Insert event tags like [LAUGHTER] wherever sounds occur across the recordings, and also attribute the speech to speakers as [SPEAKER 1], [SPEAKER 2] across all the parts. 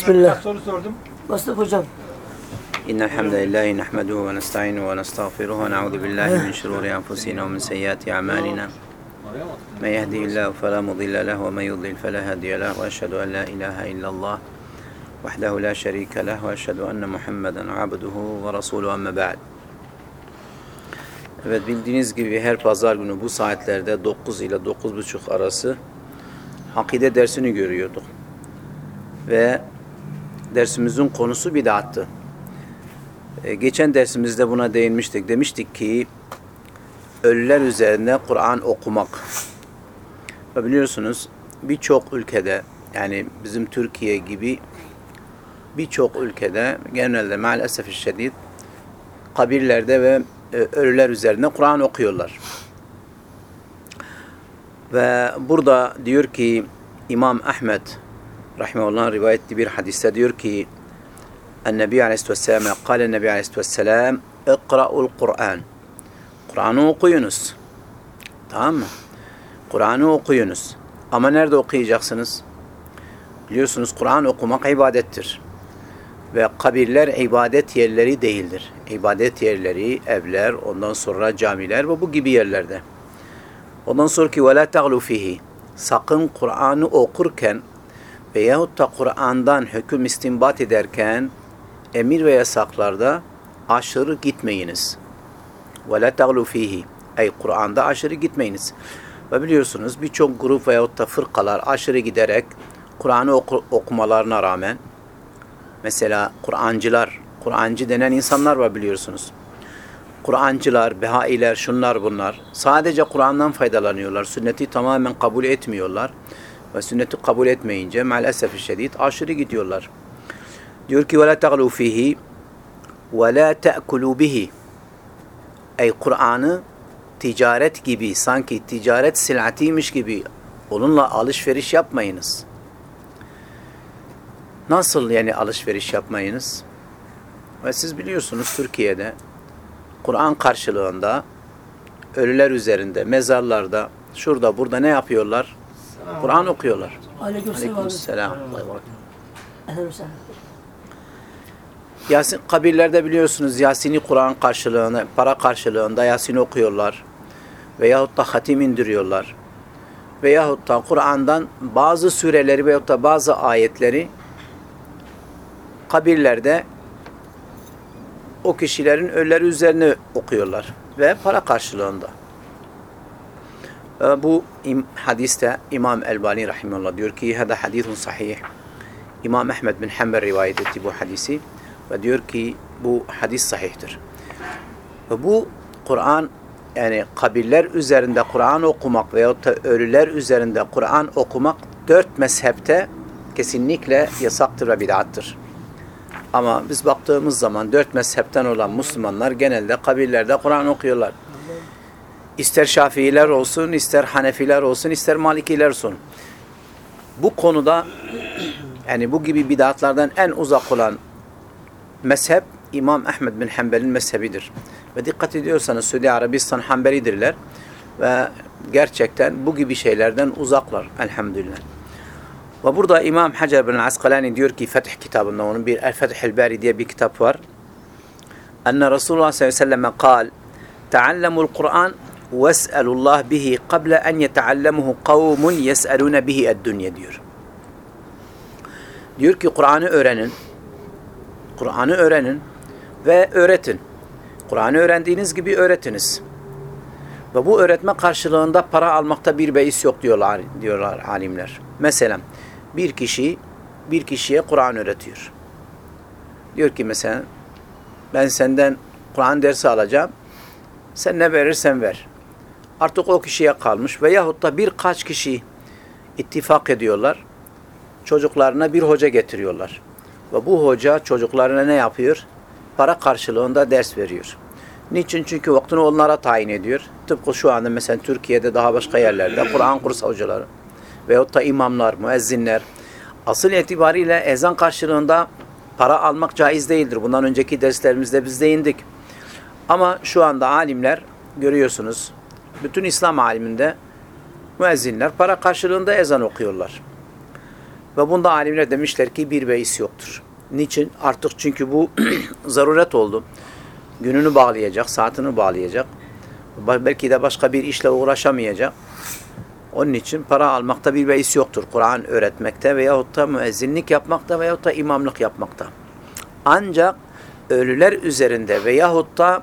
[SPEAKER 1] Bismillah.
[SPEAKER 2] Soru sordum.
[SPEAKER 1] Bastık hocam.
[SPEAKER 3] إن الحمد لله نحمده ونستعينه ونستغفره ونعوذ بالله من شرور أنفسنا ومن سيئات أعمالنا من يهدي الله فلا مضل له ومن يضلل فلا هادي له وأشهد أن لا إله إلا الله وحده لا شريك له وأشهد أن محمدا عبده ورسوله أما بعد Evet bildiğiniz gibi her pazar günü bu saatlerde 9 ile 9.30 arası akide dersini görüyorduk. Ve dersimizin konusu bid'attı. E, geçen dersimizde buna değinmiştik. Demiştik ki ölüler üzerine Kur'an okumak. Ve biliyorsunuz birçok ülkede yani bizim Türkiye gibi birçok ülkede genelde maalesef şiddet kabirlerde ve e, ölüler üzerine Kur'an okuyorlar. Ve burada diyor ki İmam Ahmed rahimehullah'ın rivayet ettiği bir hadiste diyor ki النبي عليه الصلاة والسلام قال النبي عليه الصلاة والسلام اقرأوا القرآن Kur'an'ı okuyunuz. Tamam mı? Kur'an'ı okuyunuz. Ama nerede okuyacaksınız? Biliyorsunuz Kur'an okumak ibadettir. Ve kabirler ibadet yerleri değildir. İbadet yerleri, evler, ondan sonra camiler ve bu gibi yerlerde. Ondan sonra ki وَلَا تَغْلُوا فِيهِ Sakın Kur'an'ı okurken veyahut da Kur'an'dan hüküm istinbat ederken emir ve yasaklarda aşırı gitmeyiniz. Ve la taglu fihi. Ey Kur'an'da aşırı gitmeyiniz. Ve biliyorsunuz birçok grup veyahut da fırkalar aşırı giderek Kur'an'ı oku okumalarına rağmen mesela Kur'ancılar, Kur'ancı denen insanlar var biliyorsunuz. Kur'ancılar, Behailer, şunlar bunlar sadece Kur'an'dan faydalanıyorlar. Sünneti tamamen kabul etmiyorlar Ve sünneti kabul etmeyince maalesef şiddet aşırı gidiyorlar. Diyor ki وَلَا تَغْلُوا ف۪يهِ وَلَا تَأْكُلُوا بِهِ Ey Kur'an'ı ticaret gibi, sanki ticaret silatiymiş gibi onunla alışveriş yapmayınız. Nasıl yani alışveriş yapmayınız? Ve siz biliyorsunuz Türkiye'de Kur'an karşılığında ölüler üzerinde, mezarlarda, şurada burada ne yapıyorlar? Kur'an okuyorlar.
[SPEAKER 1] Aleykümselam.
[SPEAKER 3] Aleykümselam.
[SPEAKER 1] Sehlen.
[SPEAKER 3] Yasin kabirlerde biliyorsunuz Yasin'i Kur'an karşılığında, para karşılığında Yasin okuyorlar. Veyahut da hatim indiriyorlar. Veyahut da Kur'an'dan bazı süreleri veyahut da bazı ayetleri kabirlerde o kişilerin ölüleri üzerine okuyorlar. Ve para karşılığında. Ee, Bu hadiste İmam Elbani Rahimullah diyor ki hada hadithun sahih. İmam Ahmed bin Hanbel rivayet etti bu hadisi ve diyor ki bu hadis sahihtir. Ve bu Kur'an yani kabirler üzerinde Kur'an okumak veyahut da ölüler üzerinde Kur'an okumak dört mezhepte kesinlikle yasaktır ve bid'attır. Ama biz baktığımız zaman dört mezhepten olan Müslümanlar genelde kabirlerde Kur'an okuyorlar. İster Şafiiler olsun, ister Hanefiler olsun, ister Malikiler olsun. Bu konuda yani bu gibi bid'atlardan en uzak olan mezhep İmam Ahmed bin Hanbel'in mezhebidir. Ve dikkat ediyorsanız Suudi Arabistan Hanbelidirler ve gerçekten bu gibi şeylerden uzaklar elhamdülillah. Ve burada İmam Hacer bin Askalani diyor ki Fetih kitabında onun bir El Fethül Bari diye bir kitap var. Enne Resulullah sallallahu aleyhi ve sellem kal Teallemul Kur'an ves'elullah bihi qabla en yeteallemuhu kavmun yes'elune bihi ed-dünya diyor. Diyor ki Kur'an'ı öğrenin. Kur'an'ı öğrenin ve öğretin. Kur'an'ı öğrendiğiniz gibi öğretiniz. Ve bu öğretme karşılığında para almakta bir beis yok diyorlar diyorlar alimler. Mesela bir kişi bir kişiye Kur'an öğretiyor. Diyor ki mesela ben senden Kur'an dersi alacağım. Sen ne verirsen ver. Artık o kişiye kalmış veyahut da birkaç kişi ittifak ediyorlar. Çocuklarına bir hoca getiriyorlar. Ve bu hoca çocuklarına ne yapıyor? Para karşılığında ders veriyor. Niçin? Çünkü vaktini onlara tayin ediyor. Tıpkı şu anda mesela Türkiye'de daha başka yerlerde [CLEARS THROAT] Kur'an kursu hocaları veyahut da imamlar, müezzinler asıl itibariyle ezan karşılığında para almak caiz değildir. Bundan önceki derslerimizde biz değindik. Ama şu anda alimler görüyorsunuz bütün İslam aliminde müezzinler para karşılığında ezan okuyorlar. Ve bunda alimler demişler ki bir beis yoktur. Niçin? Artık çünkü bu [CLEARS THROAT] zaruret oldu. Gününü bağlayacak, saatini bağlayacak. Belki de başka bir işle uğraşamayacak. Onun için para almakta bir beis yoktur. Kur'an öğretmekte veyahut da müezzinlik yapmakta veyahut da imamlık yapmakta. Ancak ölüler üzerinde veyahut da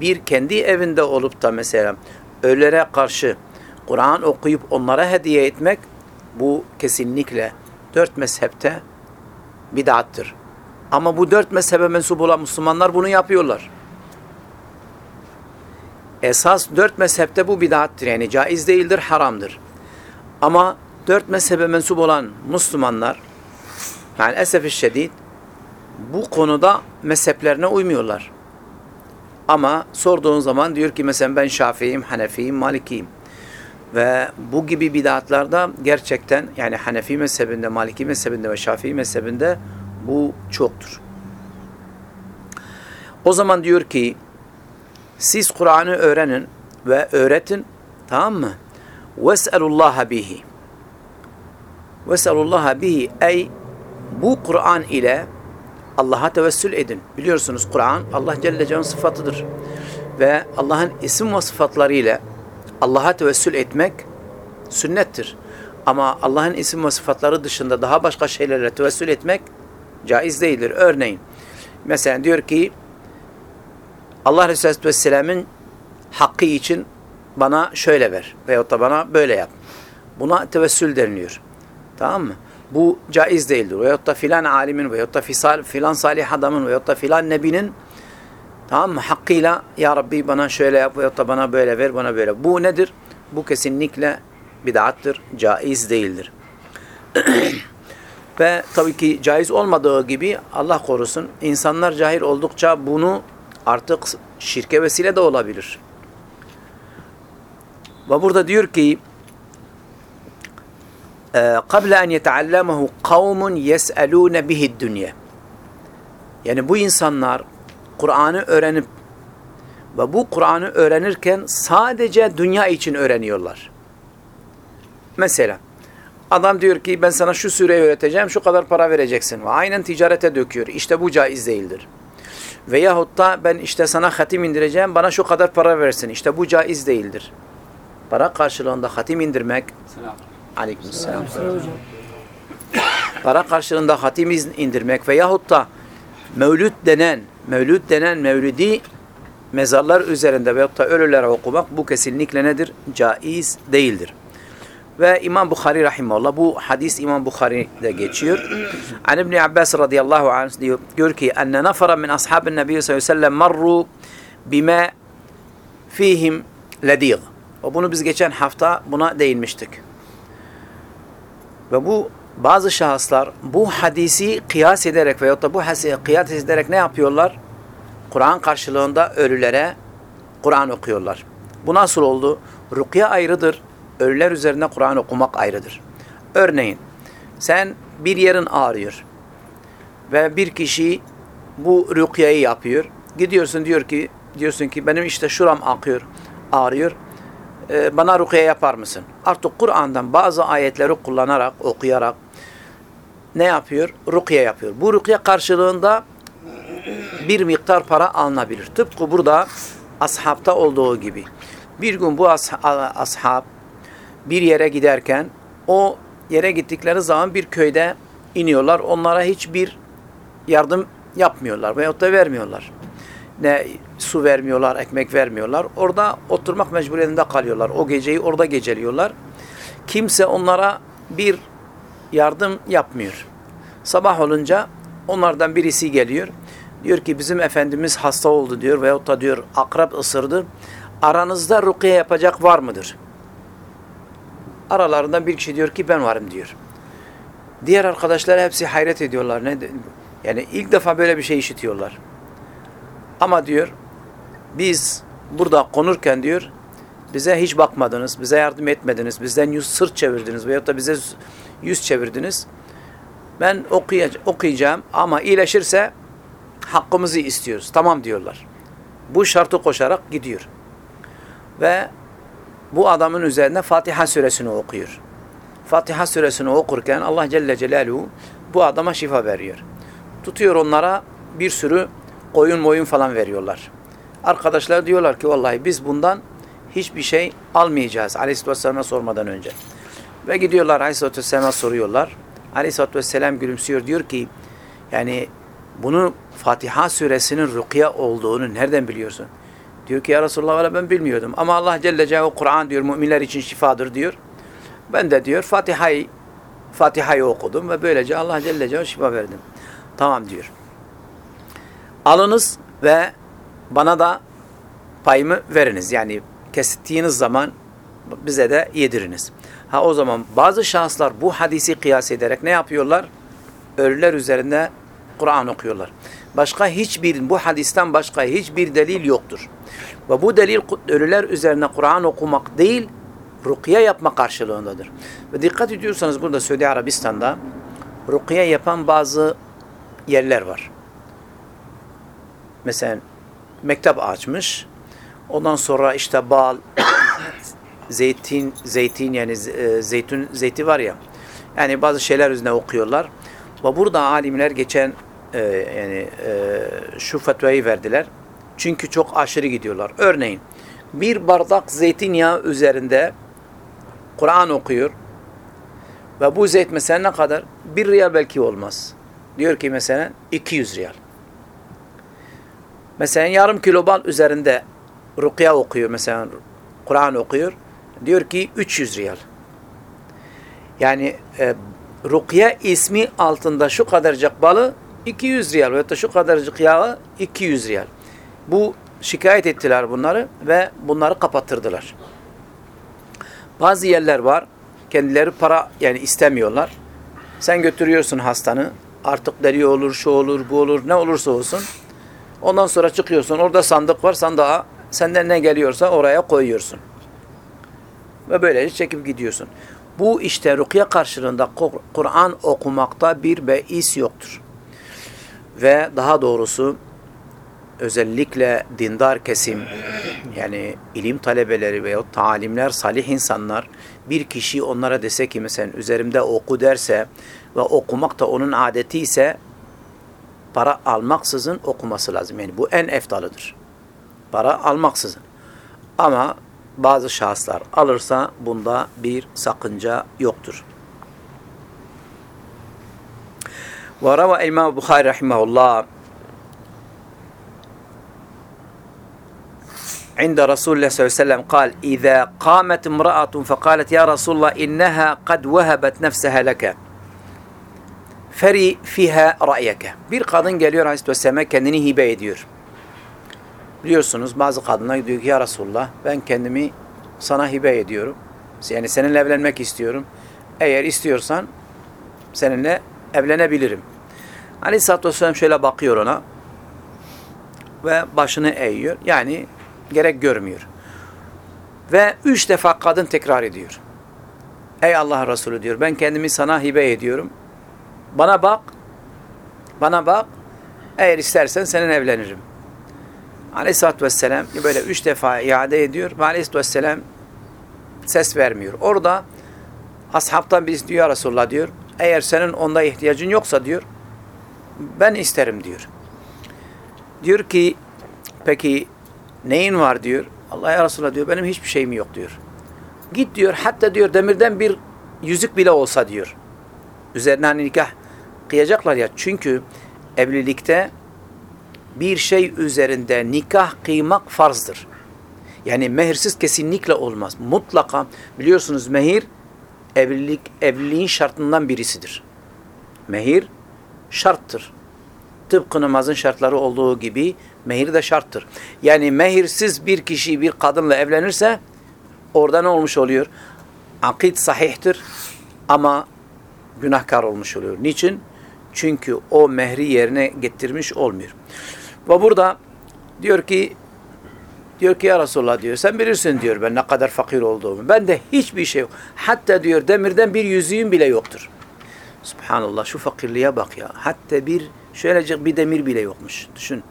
[SPEAKER 3] bir kendi evinde olup da mesela ölülere karşı Kur'an okuyup onlara hediye etmek bu kesinlikle dört mezhepte bid'attır. Ama bu dört mezhebe mensup olan Müslümanlar bunu yapıyorlar. Esas dört mezhepte bu bid'attır. Yani caiz değildir, haramdır. Ama dört mezhebe mensup olan Müslümanlar yani esef şiddet bu konuda mezheplerine uymuyorlar. Ama sorduğun zaman diyor ki mesela ben Şafii'yim, Hanefi'yim, Malikiyim. Ve bu gibi bid'atlarda gerçekten yani Hanefi mezhebinde, Maliki mezhebinde ve Şafii mezhebinde bu çoktur. O zaman diyor ki siz Kur'an'ı öğrenin ve öğretin tamam mı? Ves'elullaha bihi. Ves'elullaha bihi ey bu Kur'an ile Allah'a tevessül edin. Biliyorsunuz Kur'an Allah Celle Celle'nin sıfatıdır. Ve Allah'ın isim ve sıfatlarıyla Allah'a tevessül etmek sünnettir. Ama Allah'ın isim ve sıfatları dışında daha başka şeylerle tevessül etmek caiz değildir. Örneğin mesela diyor ki Allah Resulü Aleyhisselam'ın hakkı için bana şöyle ver veyahut da bana böyle yap. Buna tevessül deniliyor. Tamam mı? Bu caiz değildir. Veyahut da filan alimin veyahut da fisal, filan salih adamın veyahut da filan nebinin tamam mı? Hakkıyla ya Rabbi bana şöyle yap veyahut da bana böyle ver, bana böyle. Bu nedir? Bu kesinlikle bid'attır, caiz değildir. [CLEARS THROAT] Ve tabii ki caiz olmadığı gibi Allah korusun insanlar cahil oldukça bunu artık şirke vesile de olabilir. Ve burada diyor ki قبل أن يتعلمه قوم يسألون به الدنيا yani bu insanlar Kur'an'ı öğrenip ve bu Kur'an'ı öğrenirken sadece dünya için öğreniyorlar. Mesela adam diyor ki ben sana şu süreyi öğreteceğim şu kadar para vereceksin ve aynen ticarete döküyor. İşte bu caiz değildir. Veyahut da ben işte sana hatim indireceğim bana şu kadar para versin. İşte bu caiz değildir. Para karşılığında hatim indirmek
[SPEAKER 2] Selam.
[SPEAKER 3] Aleykümselam. Para karşılığında hatim indirmek veyahut da mevlüt denen, mevlüt denen mevlidi mezarlar üzerinde veyahut da ölülere okumak bu kesinlikle nedir? Caiz değildir. Ve İmam Bukhari rahimahullah bu hadis İmam Bukhari'de geçiyor. An İbni Abbas radıyallahu anh diyor, diyor ki enne nafara min ashabin nebi sallallahu aleyhi ve sellem marru bima fihim. Ve bunu biz geçen hafta buna değinmiştik. Ve bu bazı şahıslar bu hadisi kıyas ederek veyahut da bu hadisi kıyas ederek ne yapıyorlar? Kur'an karşılığında ölülere Kur'an okuyorlar. Bu nasıl oldu? Rukiye ayrıdır. Ölüler üzerine Kur'an okumak ayrıdır. Örneğin sen bir yerin ağrıyor ve bir kişi bu rukiyeyi yapıyor. Gidiyorsun diyor ki diyorsun ki benim işte şuram akıyor, ağrıyor. Ee, bana rukiye yapar mısın? Artık Kur'an'dan bazı ayetleri kullanarak, okuyarak ne yapıyor? Rukiye yapıyor. Bu rukiye karşılığında bir miktar para alınabilir. Tıpkı burada ashabta olduğu gibi. Bir gün bu ashab bir yere giderken o yere gittikleri zaman bir köyde iniyorlar. Onlara hiçbir yardım yapmıyorlar veyahut da vermiyorlar. Ne su vermiyorlar, ekmek vermiyorlar. Orada oturmak mecburiyetinde kalıyorlar. O geceyi orada geceliyorlar. Kimse onlara bir yardım yapmıyor. Sabah olunca onlardan birisi geliyor. Diyor ki bizim Efendimiz hasta oldu diyor veyahut da diyor akrep ısırdı. Aranızda rukiye yapacak var mıdır? Aralarından bir kişi diyor ki ben varım diyor. Diğer arkadaşlar hepsi hayret ediyorlar. Ne yani ilk defa böyle bir şey işitiyorlar. Ama diyor biz burada konurken diyor bize hiç bakmadınız, bize yardım etmediniz, bizden yüz sırt çevirdiniz veyahut da bize yüz çevirdiniz. Ben okuyacağım ama iyileşirse hakkımızı istiyoruz. Tamam diyorlar. Bu şartı koşarak gidiyor. Ve bu adamın üzerine Fatiha suresini okuyor. Fatiha suresini okurken Allah Celle Celaluhu bu adama şifa veriyor. Tutuyor onlara bir sürü koyun moyun falan veriyorlar. Arkadaşlar diyorlar ki vallahi biz bundan hiçbir şey almayacağız Aleyhisselatü Vesselam'a sormadan önce. Ve gidiyorlar Aleyhisselatü Vesselam'a soruyorlar. Aleyhisselatü Vesselam gülümsüyor diyor ki yani bunu Fatiha suresinin rükya olduğunu nereden biliyorsun? Diyor ki ya Resulallah ben bilmiyordum. Ama Allah Celle Celaluhu Kur'an diyor müminler için şifadır diyor. Ben de diyor Fatiha'yı Fatiha'yı okudum ve böylece Allah Celle Celaluhu şifa verdim. Tamam diyor. Alınız ve bana da payımı veriniz. Yani kesittiğiniz zaman bize de yediriniz. Ha o zaman bazı şahıslar bu hadisi kıyas ederek ne yapıyorlar? Ölüler üzerinde Kur'an okuyorlar. Başka hiçbir, bu hadisten başka hiçbir delil yoktur. Ve bu delil ölüler üzerine Kur'an okumak değil, rukiye yapma karşılığındadır. Ve dikkat ediyorsanız burada Suudi Arabistan'da rukiye yapan bazı yerler var. Mesela mektep açmış. Ondan sonra işte bal, [COUGHS] zeytin, zeytin yani e, zeytun zeyti var ya. Yani bazı şeyler üzerine okuyorlar. Ve burada alimler geçen e, yani e, şu fetvayı verdiler. Çünkü çok aşırı gidiyorlar. Örneğin bir bardak zeytinyağı üzerinde Kur'an okuyor. Ve bu zeyt mesela ne kadar? Bir riyal belki olmaz. Diyor ki mesela 200 riyal. Mesela yarım kilo bal üzerinde rukiya okuyor mesela Kur'an okuyor. Diyor ki 300 riyal. Yani e, rukiya ismi altında şu kadarcık balı 200 riyal veyahut da şu kadarcık yağı 200 riyal. Bu şikayet ettiler bunları ve bunları kapattırdılar. Bazı yerler var. Kendileri para yani istemiyorlar. Sen götürüyorsun hastanı. Artık deri olur, şu olur, bu olur, ne olursa olsun. Ondan sonra çıkıyorsun. Orada sandık var. Sandığa senden ne geliyorsa oraya koyuyorsun. Ve böylece çekip gidiyorsun. Bu işte rukiye karşılığında Kur'an okumakta bir beis yoktur. Ve daha doğrusu özellikle dindar kesim yani ilim talebeleri veya talimler, salih insanlar bir kişi onlara dese ki mesela üzerimde oku derse ve okumak da onun adeti ise para almaksızın okuması lazım. Yani bu en eftalıdır. Para almaksızın. Ama bazı şahıslar alırsa bunda bir sakınca yoktur. Ve rava İmam Bukhari rahimahullah عند رسول الله صلى الله عليه وسلم قال إذا قامت امرأة فقالت يا رسول الله إنها قد وهبت نفسها لك feri fiha ra'yeke. Bir kadın geliyor Aleyhisselam'a kendini hibe ediyor. Biliyorsunuz bazı kadınlar diyor ki ya Resulullah ben kendimi sana hibe ediyorum. Yani seninle evlenmek istiyorum. Eğer istiyorsan seninle evlenebilirim. Aleyhisselatü Vesselam şöyle bakıyor ona ve başını eğiyor. Yani gerek görmüyor. Ve üç defa kadın tekrar ediyor. Ey Allah Resulü diyor ben kendimi sana hibe ediyorum. Bana bak, bana bak, eğer istersen senin evlenirim. Aleyhisselatü Vesselam böyle üç defa iade ediyor Aleyhisselatü Vesselam ses vermiyor. Orada ashabtan birisi diyor Resulullah diyor, eğer senin onda ihtiyacın yoksa diyor, ben isterim diyor. Diyor ki, peki neyin var diyor. Allah ya Resulullah diyor, benim hiçbir şeyim yok diyor. Git diyor, hatta diyor demirden bir yüzük bile olsa diyor. Üzerine hani nikah kıyacaklar ya. Çünkü evlilikte bir şey üzerinde nikah kıymak farzdır. Yani mehirsiz kesinlikle olmaz. Mutlaka biliyorsunuz mehir evlilik evliliğin şartından birisidir. Mehir şarttır. Tıpkı namazın şartları olduğu gibi mehir de şarttır. Yani mehirsiz bir kişi bir kadınla evlenirse orada ne olmuş oluyor? Akit sahihtir ama günahkar olmuş oluyor. Niçin? Çünkü o mehri yerine getirmiş olmuyor. Ve burada diyor ki diyor ki ya Resulullah diyor sen bilirsin diyor ben ne kadar fakir olduğumu. Ben de hiçbir şey yok. Hatta diyor demirden bir yüzüğüm bile yoktur. Subhanallah şu fakirliğe bak ya. Hatta bir şöylecik bir demir bile yokmuş. Düşün.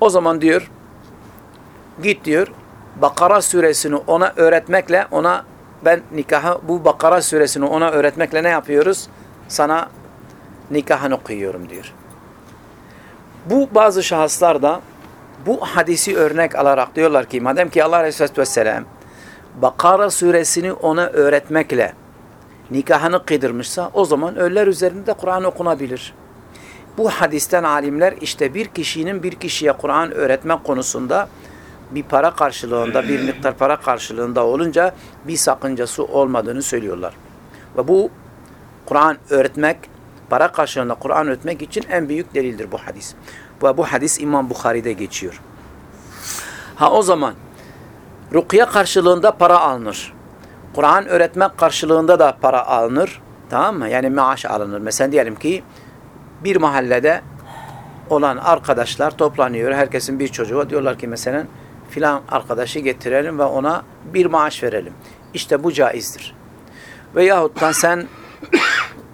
[SPEAKER 3] O zaman diyor git diyor Bakara suresini ona öğretmekle ona ben nikahı bu Bakara suresini ona öğretmekle ne yapıyoruz? Sana nikahını okuyuyorum diyor. Bu bazı şahıslar da bu hadisi örnek alarak diyorlar ki madem ki Allah Aleyhisselatü Vesselam Bakara suresini ona öğretmekle nikahını kıydırmışsa o zaman ölüler üzerinde Kur'an okunabilir. Bu hadisten alimler işte bir kişinin bir kişiye Kur'an öğretmek konusunda bir para karşılığında, bir miktar para karşılığında olunca bir sakıncası olmadığını söylüyorlar. Ve bu Kur'an öğretmek, para karşılığında Kur'an öğretmek için en büyük delildir bu hadis. Ve bu hadis İmam Bukhari'de geçiyor. Ha o zaman rukiye karşılığında para alınır. Kur'an öğretmek karşılığında da para alınır. Tamam mı? Yani maaş alınır. Mesela diyelim ki bir mahallede olan arkadaşlar toplanıyor. Herkesin bir çocuğu. Diyorlar ki mesela filan arkadaşı getirelim ve ona bir maaş verelim. İşte bu caizdir. Veyahuttan sen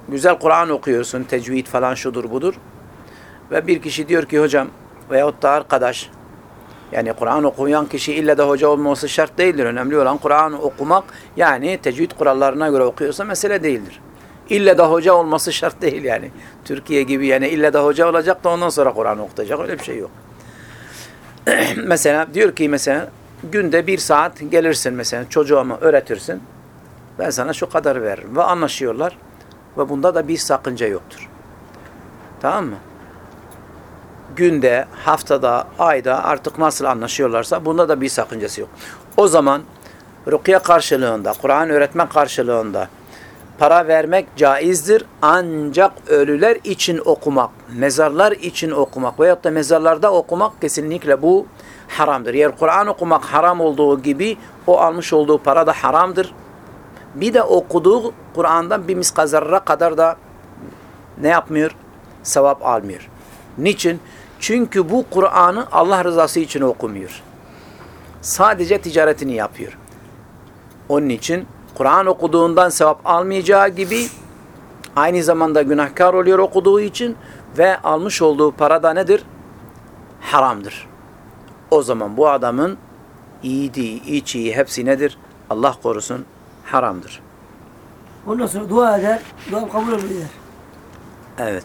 [SPEAKER 3] güzel Kur'an okuyorsun, tecvid falan şudur budur. Ve bir kişi diyor ki hocam veyahut da arkadaş yani Kur'an okuyan kişi illa da hoca olması şart değildir. Önemli olan Kur'an'ı okumak yani tecvid kurallarına göre okuyorsa mesele değildir. İlla da hoca olması şart değil yani. Türkiye gibi yani illa da hoca olacak da ondan sonra Kur'an okutacak. Öyle bir şey yok. [CLEARS THROAT] mesela diyor ki mesela günde bir saat gelirsin mesela çocuğuma öğretirsin. Ben sana şu kadar veririm. Ve anlaşıyorlar. Ve bunda da bir sakınca yoktur. Tamam mı? Günde, haftada, ayda artık nasıl anlaşıyorlarsa bunda da bir sakıncası yok. O zaman rukiye karşılığında, Kur'an öğretme karşılığında para vermek caizdir. Ancak ölüler için okumak, mezarlar için okumak veyahut da mezarlarda okumak kesinlikle bu haramdır. Yer Kur'an okumak haram olduğu gibi o almış olduğu para da haramdır. Bir de okuduğu Kur'an'dan bir miskazarra kadar da ne yapmıyor? Sevap almıyor. Niçin? Çünkü bu Kur'an'ı Allah rızası için okumuyor. Sadece ticaretini yapıyor. Onun için Kur'an okuduğundan sevap almayacağı gibi aynı zamanda günahkar oluyor okuduğu için ve almış olduğu para da nedir? Haramdır. O zaman bu adamın iyiliği, içiği hepsi nedir? Allah korusun haramdır.
[SPEAKER 1] Ondan sonra dua eder. Dua kabul edilir.
[SPEAKER 3] Evet.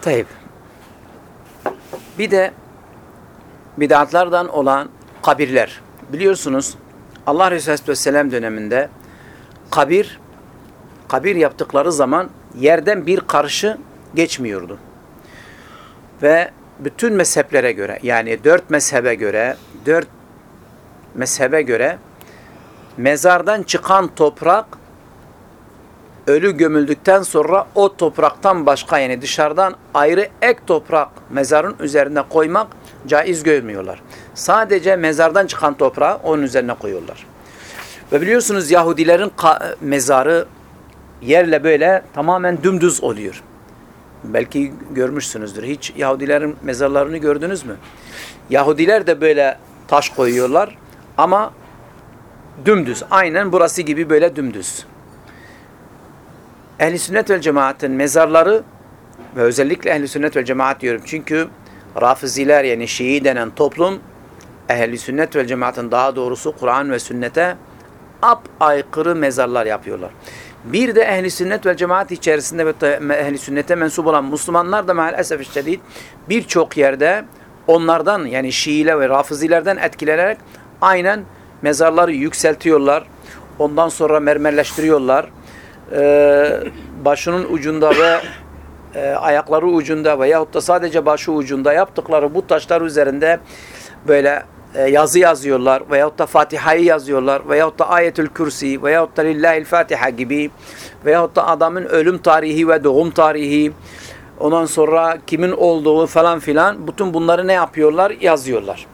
[SPEAKER 3] Tayyip. Bir de bid'atlardan olan kabirler. Biliyorsunuz Allah Resulü Aleyhisselam döneminde kabir kabir yaptıkları zaman yerden bir karşı geçmiyordu. Ve bütün mezheplere göre yani dört mezhebe göre dört mezhebe göre mezardan çıkan toprak ölü gömüldükten sonra o topraktan başka yani dışarıdan ayrı ek toprak mezarın üzerine koymak caiz görmüyorlar. Sadece mezardan çıkan toprağı onun üzerine koyuyorlar. Ve biliyorsunuz Yahudilerin mezarı yerle böyle tamamen dümdüz oluyor. Belki görmüşsünüzdür. Hiç Yahudilerin mezarlarını gördünüz mü? Yahudiler de böyle taş koyuyorlar ama dümdüz. Aynen burası gibi böyle dümdüz. Ehli sünnet vel cemaatin mezarları ve özellikle ehli sünnet vel cemaat diyorum. Çünkü Rafiziler yani Şii denen toplum ehli sünnet vel cemaatin daha doğrusu Kur'an ve sünnete ap aykırı mezarlar yapıyorlar. Bir de ehli sünnet ve cemaat içerisinde ve ehli sünnete mensup olan Müslümanlar da maalesef şiddet birçok yerde onlardan yani Şiiler ve Rafizilerden etkilenerek aynen mezarları yükseltiyorlar. Ondan sonra mermerleştiriyorlar. Ee, başının ucunda ve e, ayakları ucunda veyahut da sadece başı ucunda yaptıkları bu taşlar üzerinde böyle yazı yazıyorlar veyahut da Fatiha'yı yazıyorlar veyahut da Ayetül Kürsi veyahut da Lillahil Fatiha gibi veyahut da adamın ölüm tarihi ve doğum tarihi ondan sonra kimin olduğu falan filan bütün bunları ne yapıyorlar? Yazıyorlar.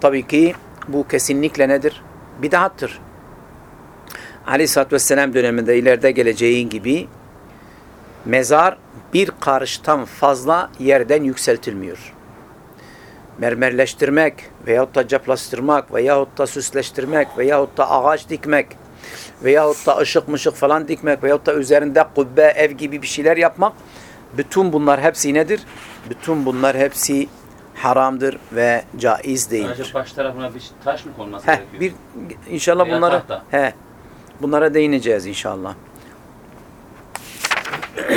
[SPEAKER 3] Tabii ki bu kesinlikle nedir? Bidattır. Aleyhisselatü Vesselam döneminde ileride geleceğin gibi mezar bir karıştan fazla yerden yükseltilmiyor mermerleştirmek veyahut da caplastırmak veyahut da süsleştirmek veyahut da ağaç dikmek veyahut da ışık mışık falan dikmek veyahut da üzerinde kubbe, ev gibi bir şeyler yapmak Bütün bunlar hepsi nedir? Bütün bunlar hepsi haramdır ve caiz değildir.
[SPEAKER 2] Sadece baş tarafına bir taş mı konması
[SPEAKER 3] Heh,
[SPEAKER 2] gerekiyor?
[SPEAKER 3] bir inşallah
[SPEAKER 2] Veya
[SPEAKER 3] bunlara
[SPEAKER 2] tahta.
[SPEAKER 3] he, bunlara değineceğiz inşallah. [COUGHS]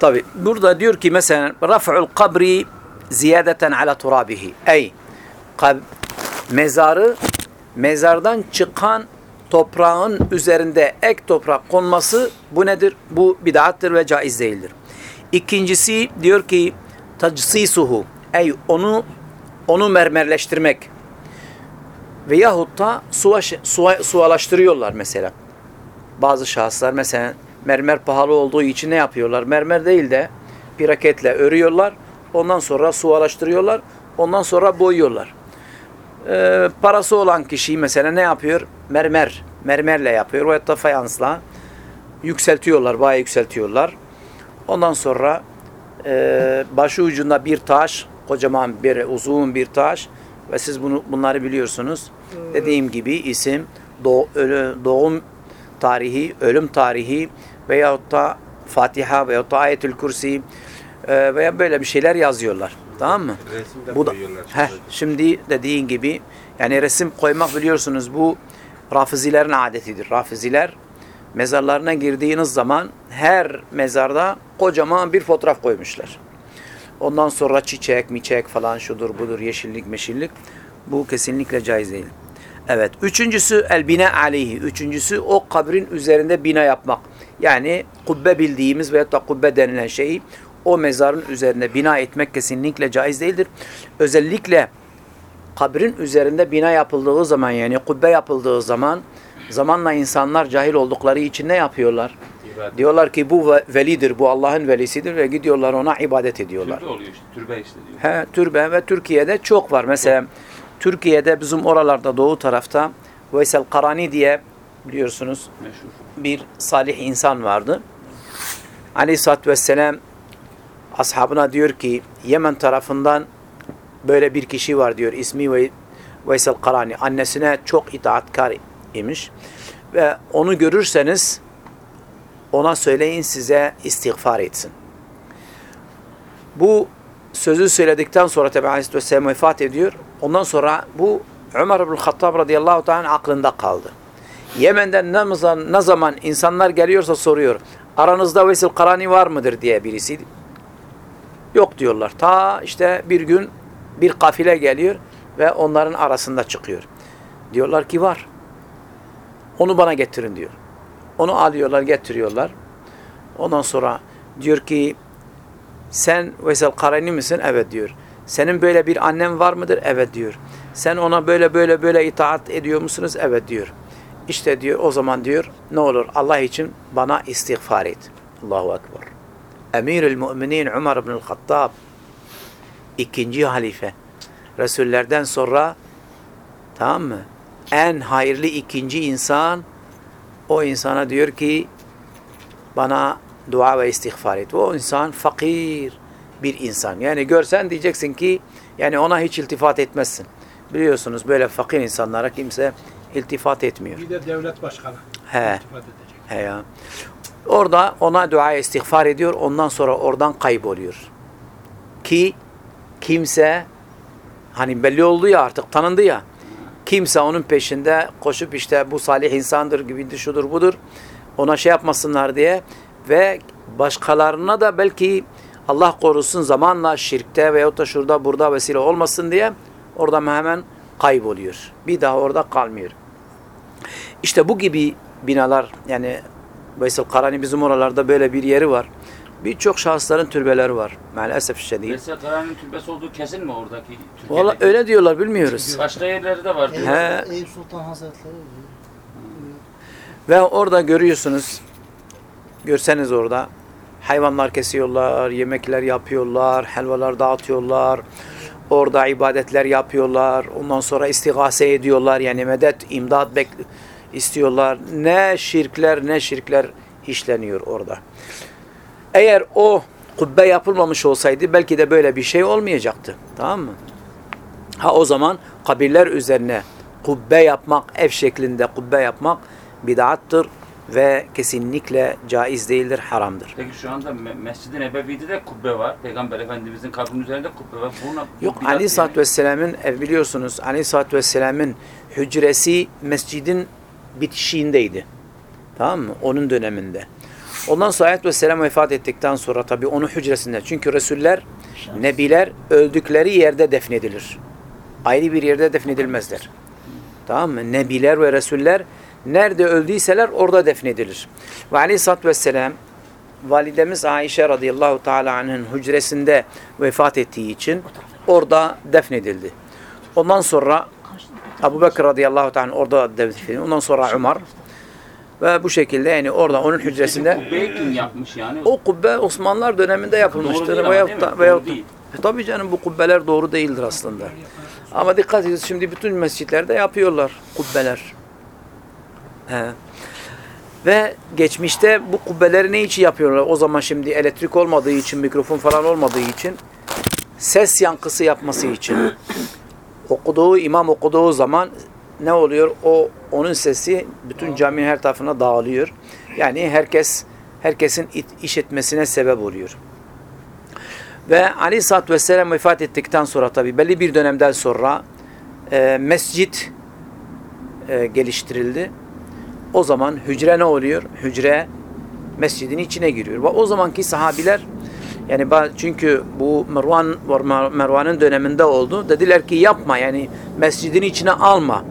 [SPEAKER 3] Tabi burada diyor ki mesela raf'ul kabri ziyadeten ala turabihi. Ey mezarı mezardan çıkan toprağın üzerinde ek toprak konması bu nedir? Bu bid'attır ve caiz değildir. İkincisi diyor ki tacsisuhu ey onu onu mermerleştirmek veyahut da suva, suva, sualaştırıyorlar mesela. Bazı şahıslar mesela mermer pahalı olduğu için ne yapıyorlar? Mermer değil de bir raketle örüyorlar. Ondan sonra sualaştırıyorlar. Ondan sonra boyuyorlar. Ee, parası olan kişi mesela ne yapıyor? Mermer. Mermerle yapıyor. Veyahut da fayansla yükseltiyorlar. Bayağı yükseltiyorlar. Ondan sonra e, başı ucunda bir taş, kocaman bir uzun bir taş ve siz bunu bunları biliyorsunuz. Dediğim gibi isim, doğ, ölü, doğum tarihi, ölüm tarihi veyahut da Fatiha veyahut da Ayetül Kürsi e, veya böyle bir şeyler yazıyorlar. Tamam mı?
[SPEAKER 4] Resim de
[SPEAKER 3] Bu da, heh, şimdi dediğin gibi yani resim koymak biliyorsunuz bu rafizilerin adetidir. Rafiziler mezarlarına girdiğiniz zaman her mezarda kocaman bir fotoğraf koymuşlar. Ondan sonra çiçek, miçek falan şudur budur yeşillik meşillik. Bu kesinlikle caiz değil. Evet. Üçüncüsü el bina aleyhi. Üçüncüsü o kabrin üzerinde bina yapmak. Yani kubbe bildiğimiz veyahut da kubbe denilen şeyi o mezarın üzerine bina etmek kesinlikle caiz değildir. Özellikle kabrin üzerinde bina yapıldığı zaman yani kubbe yapıldığı zaman zamanla insanlar cahil oldukları için ne yapıyorlar?
[SPEAKER 2] İbadet.
[SPEAKER 3] Diyorlar ki bu ve- velidir, bu Allah'ın velisidir ve gidiyorlar ona ibadet ediyorlar.
[SPEAKER 2] Türbe oluyor işte. Türbe işte diyor.
[SPEAKER 3] He, türbe ve Türkiye'de çok var. Mesela Türkiye'de bizim oralarda doğu tarafta Veysel Karani diye biliyorsunuz
[SPEAKER 2] Meşhur.
[SPEAKER 3] bir salih insan vardı. Aleyhisselatü Vesselam ashabına diyor ki Yemen tarafından böyle bir kişi var diyor. İsmi Ve- Veysel Karani. Annesine çok itaatkar imiş. Ve onu görürseniz ona söyleyin size istiğfar etsin. Bu sözü söyledikten sonra tabi Aleyhisselatü Vesselam vefat ediyor. Ondan sonra bu Ömer ibn Hattab radıyallahu ta'ala aklında kaldı. Yemen'den ne zaman, ne zaman insanlar geliyorsa soruyor. Aranızda Veysel Karani var mıdır diye birisi. Yok diyorlar. Ta işte bir gün bir kafile geliyor ve onların arasında çıkıyor. Diyorlar ki var. Onu bana getirin diyor. Onu alıyorlar getiriyorlar. Ondan sonra diyor ki sen Veysel Karani misin? Evet diyor. Senin böyle bir annen var mıdır? Evet diyor. Sen ona böyle böyle böyle itaat ediyor musunuz? Evet diyor. İşte diyor o zaman diyor ne olur Allah için bana istiğfar et. Allahu Ekber. Emirül Müminin Ömer ibn Hattab ikinci halife. Resullerden sonra tamam mı? En hayırlı ikinci insan o insana diyor ki bana dua ve istiğfar et. O insan fakir bir insan. Yani görsen diyeceksin ki yani ona hiç iltifat etmezsin. Biliyorsunuz böyle fakir insanlara kimse iltifat etmiyor.
[SPEAKER 5] Bir de devlet başkanı.
[SPEAKER 3] He.
[SPEAKER 5] iltifat edecek.
[SPEAKER 3] He ya. Orada ona dua istiğfar ediyor. Ondan sonra oradan kayboluyor. Ki kimse hani belli oldu ya artık tanındı ya. Kimse onun peşinde koşup işte bu salih insandır gibidir şudur budur. Ona şey yapmasınlar diye ve başkalarına da belki Allah korusun zamanla şirkte veyahut da şurada burada vesile olmasın diye orada hemen kayboluyor. Bir daha orada kalmıyor. İşte bu gibi binalar yani Veysel Karani bizim oralarda böyle bir yeri var. Birçok şahısların türbeleri var. Maalesef şiddet.
[SPEAKER 2] Veysel Karani'nin türbesi olduğu kesin mi oradaki Türkiye'deki?
[SPEAKER 3] Valla öyle diyorlar bilmiyoruz.
[SPEAKER 2] Başka yerlerde de var.
[SPEAKER 3] He.
[SPEAKER 6] Eyüp Sultan Hazretleri
[SPEAKER 3] Ve orada görüyorsunuz, görseniz orada hayvanlar kesiyorlar, yemekler yapıyorlar, helvalar dağıtıyorlar. Orada ibadetler yapıyorlar. Ondan sonra istigase ediyorlar. Yani medet, imdat bek istiyorlar. Ne şirkler ne şirkler işleniyor orada. Eğer o kubbe yapılmamış olsaydı belki de böyle bir şey olmayacaktı. Tamam mı? Ha o zaman kabirler üzerine kubbe yapmak, ev şeklinde kubbe yapmak bid'attır ve kesinlikle caiz değildir, haramdır.
[SPEAKER 2] Peki şu anda Me- Mescid-i Nebevi'de de kubbe var. Peygamber Efendimizin kabrinin üzerinde kubbe var. Buna, bu
[SPEAKER 3] Yok Aleyhisselatü
[SPEAKER 2] değil mi?
[SPEAKER 3] Vesselam'ın ev biliyorsunuz Aleyhisselatü Vesselam'ın hücresi mescidin bitişiğindeydi. Tamam mı? Onun döneminde. Ondan sonra Aleyhisselatü Vesselam vefat ettikten sonra tabii onun hücresinde. Çünkü Resuller, Nebiler öldükleri yerde defnedilir. Ayrı bir yerde defnedilmezler. Tamam mı? Nebiler ve Resuller nerede öldüyseler orada defnedilir. Ve Aleyhisselatü Vesselam validemiz Aişe radıyallahu teala anh'ın hücresinde vefat ettiği için orada defnedildi. Ondan sonra Ebu Bekir radıyallahu teala orada defnedildi. Ondan sonra Ömer ve bu şekilde yani orada onun hücresinde
[SPEAKER 2] Kubbeyi kim yapmış yani?
[SPEAKER 3] o kubbe Osmanlılar döneminde yapılmıştır. Veyahut da, veyahut
[SPEAKER 2] değil.
[SPEAKER 3] E tabii canım bu kubbeler doğru değildir aslında. Ama dikkat ediyoruz şimdi bütün mescitlerde yapıyorlar kubbeler. He. Ve geçmişte bu kubbeleri ne için yapıyorlar? O zaman şimdi elektrik olmadığı için, mikrofon falan olmadığı için ses yankısı yapması için. Okuduğu, imam okuduğu zaman ne oluyor? O onun sesi bütün caminin her tarafına dağılıyor. Yani herkes herkesin it- işitmesine sebep oluyor. Ve Aleyhisselatü Vesselam vefat ettikten sonra tabi belli bir dönemden sonra e, mescit e, geliştirildi. O zaman hücre ne oluyor? Hücre mescidin içine giriyor. Ve o zamanki sahabiler yani çünkü bu Mervan Mervan'ın döneminde oldu. Dediler ki yapma yani mescidin içine alma.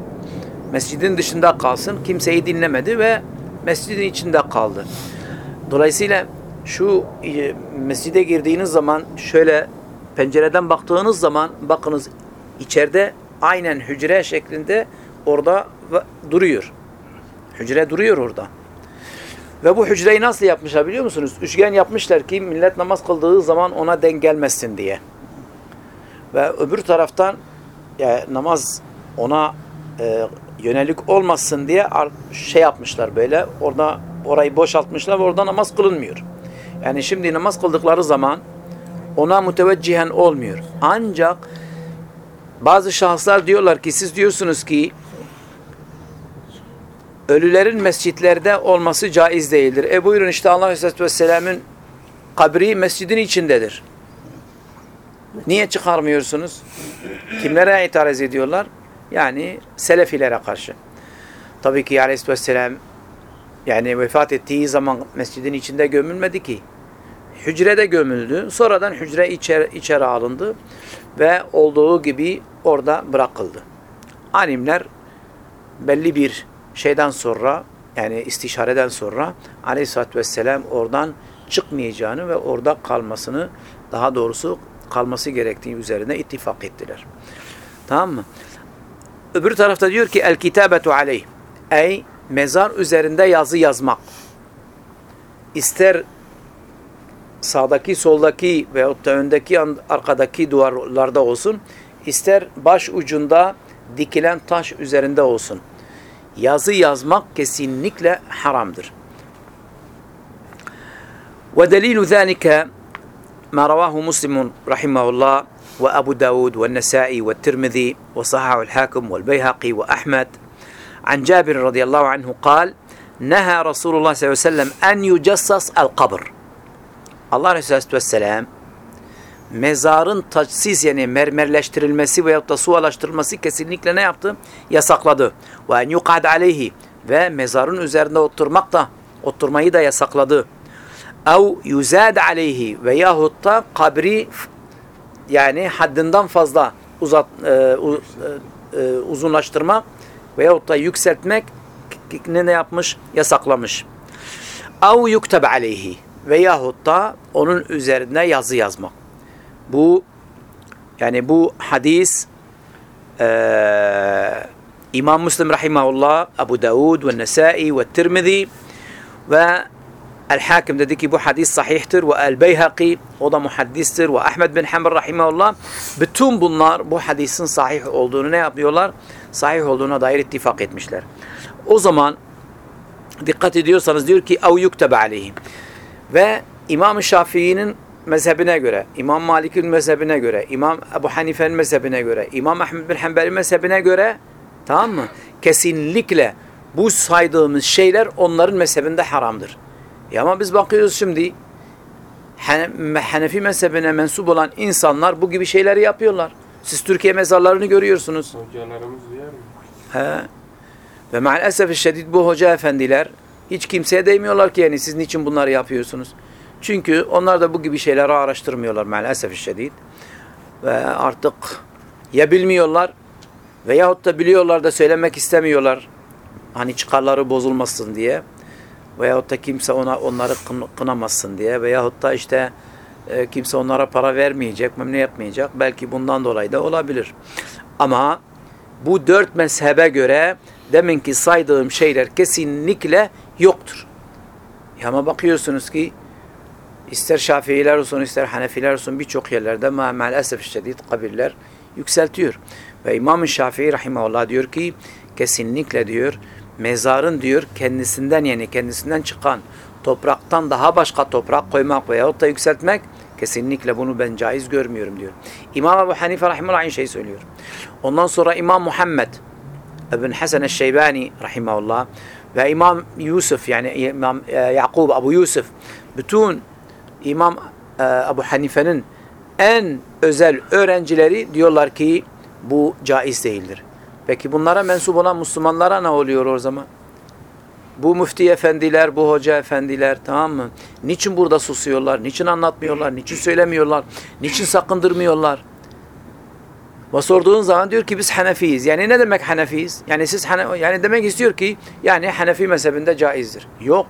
[SPEAKER 3] Mescidin dışında kalsın. Kimseyi dinlemedi ve mescidin içinde kaldı. Dolayısıyla şu e, mescide girdiğiniz zaman şöyle pencereden baktığınız zaman bakınız içeride aynen hücre şeklinde orada duruyor. Hücre duruyor orada. Ve bu hücreyi nasıl yapmışlar biliyor musunuz? Üçgen yapmışlar ki millet namaz kıldığı zaman ona denk gelmesin diye. Ve öbür taraftan yani namaz ona e, yönelik olmasın diye şey yapmışlar böyle. Orada orayı boşaltmışlar ve orada namaz kılınmıyor. Yani şimdi namaz kıldıkları zaman ona müteveccihen olmuyor. Ancak bazı şahıslar diyorlar ki siz diyorsunuz ki ölülerin mescitlerde olması caiz değildir. E buyurun işte Allah Aleyhisselatü Vesselam'ın kabri mescidin içindedir. Niye çıkarmıyorsunuz? Kimlere itiraz ediyorlar? Yani Selefilere karşı. Tabii ki Aleyhisselatü Vesselam yani vefat ettiği zaman mescidin içinde gömülmedi ki. Hücrede gömüldü. Sonradan hücre içeri, içeri alındı ve olduğu gibi orada bırakıldı. Alimler belli bir şeyden sonra yani istişareden sonra Aleyhisselatü Vesselam oradan çıkmayacağını ve orada kalmasını daha doğrusu kalması gerektiği üzerine ittifak ettiler. Tamam mı? Öbür tarafta diyor ki el kitabetu aleyh. Ey mezar üzerinde yazı yazmak. İster sağdaki, soldaki veyahut da öndeki, arkadaki duvarlarda olsun, ister baş ucunda dikilen taş üzerinde olsun. yazı yazmak kesinlikle haramdır. Ve delilu zâlike ma ravahu muslimun rahimahullah ve Ebu Davud ve Nesai ve Tirmizi ve Sahahu'l Hakim ve Beyhaki ve Ahmed عن جابر رضي الله عنه قال نهى رسول الله صلى الله عليه وسلم أن يجصص القبر الله عليه الصلاة والسلام mezarın taçsiz yani mermerleştirilmesi veyahut da sualaştırılması kesinlikle ne yaptı? Yasakladı. Ve en yukad aleyhi ve mezarın üzerinde oturmak da oturmayı da yasakladı. Ev yuzad aleyhi veyahut da kabri yani haddinden fazla uzat, e, u, e, e, uzunlaştırmak veyahut da yükseltmek ne, ne yapmış? Yasaklamış. Ev yukteb aleyhi veyahut da onun üzerine yazı yazmak. Bu yani bu hadis e, İmam Müslim rahimahullah, Abu Davud ve Nesai ve Tirmizi ve El-Hakim dedi ki bu hadis sahihtir ve El-Beyhaqi o da muhaddistir ve Ahmed bin Hanbel rahimahullah bütün bunlar bu hadisin sahih olduğunu ne yapıyorlar? Sahih olduğuna dair ittifak etmişler. O zaman dikkat ediyorsanız diyor ki ev yuktebe aleyhim ve İmam Şafii'nin mezhebine göre, İmam Malik'in mezhebine göre, İmam Ebu Hanife'nin mezhebine göre, İmam Ahmed bin Hanbel'in mezhebine göre tamam mı? Kesinlikle bu saydığımız şeyler onların mezhebinde haramdır. Ya ama biz bakıyoruz şimdi Hane- Hanefi mezhebine mensup olan insanlar bu gibi şeyleri yapıyorlar. Siz Türkiye mezarlarını görüyorsunuz.
[SPEAKER 4] Hocalarımız uyar mı?
[SPEAKER 3] He. Ve maalesef şiddet bu hoca efendiler hiç kimseye değmiyorlar ki yani siz niçin bunları yapıyorsunuz? Çünkü onlar da bu gibi şeyleri araştırmıyorlar maalesef şiddet. Ve artık ya bilmiyorlar veyahut da biliyorlar da söylemek istemiyorlar. Hani çıkarları bozulmasın diye. Veyahut da kimse ona onları kın- kınamasın diye. Veyahut da işte e, kimse onlara para vermeyecek, memnun yapmayacak. Belki bundan dolayı da olabilir. Ama bu dört mezhebe göre deminki saydığım şeyler kesinlikle yoktur. Ya ama bakıyorsunuz ki ister Şafiiler olsun ister Hanefiler olsun birçok yerlerde ma maalesef şiddet kabirler yükseltiyor. Ve İmam-ı Şafii rahimahullah diyor ki kesinlikle diyor mezarın diyor kendisinden yani kendisinden çıkan topraktan daha başka toprak koymak veyahut da yükseltmek kesinlikle bunu ben caiz görmüyorum diyor. İmam Ebu Hanife rahimahullah aynı şeyi söylüyor. Ondan sonra İmam Muhammed İbn Hasan el-Şeybani rahimahullah ve İmam Yusuf yani İmam e, Yakub Abu Yusuf bütün İmam e, Ebu Hanife'nin en özel öğrencileri diyorlar ki bu caiz değildir. Peki bunlara mensup olan Müslümanlara ne oluyor o zaman? Bu müfti efendiler, bu hoca efendiler tamam mı? Niçin burada susuyorlar? Niçin anlatmıyorlar? Niçin söylemiyorlar? Niçin sakındırmıyorlar? Ve sorduğun zaman diyor ki biz Hanefiyiz. Yani ne demek Hanefiyiz? Yani siz Hane yani demek istiyor ki yani Hanefi mezhebinde caizdir. Yok.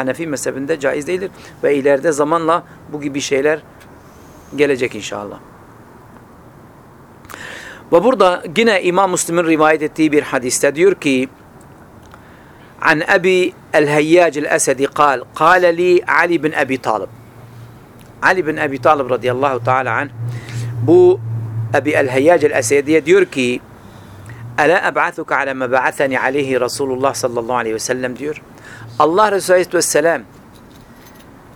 [SPEAKER 3] Hanefi mezhebinde caiz değildir. Ve ileride zamanla bu gibi şeyler gelecek inşallah. Ve burada yine İmam Müslim'in rivayet ettiği bir hadiste diyor ki An Ebi el-Heyyaj el-Esedi kal Kale li Ali bin Ebi Talib Ali bin Ebi Talib radıyallahu teala anh bu Ebi el-Heyyaj el-Esedi'ye diyor ki Ela eb'athuka ala meb'athani aleyhi Resulullah sallallahu aleyhi ve sellem diyor. Allah Resulü aleyhisselam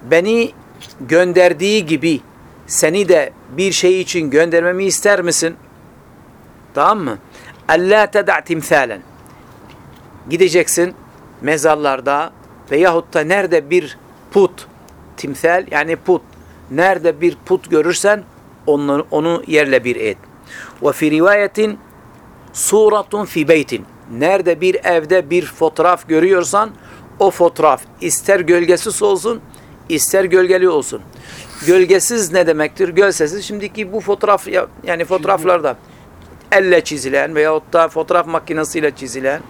[SPEAKER 3] beni gönderdiği gibi seni de bir şey için göndermemi ister misin? Tamam mı? Allah ted'a timsalen. Gideceksin mezarlarda veyahut da nerede bir put, timsal yani put, nerede bir put görürsen onu, onu yerle bir et. Ve fi rivayetin suratun fi beytin. Nerede bir evde bir fotoğraf görüyorsan o fotoğraf ister gölgesiz olsun ister gölgeli olsun. Gölgesiz ne demektir? Gölgesiz şimdiki bu fotoğraf yani fotoğraflarda elle çizilen veyahut da fotoğraf makinesiyle çizilen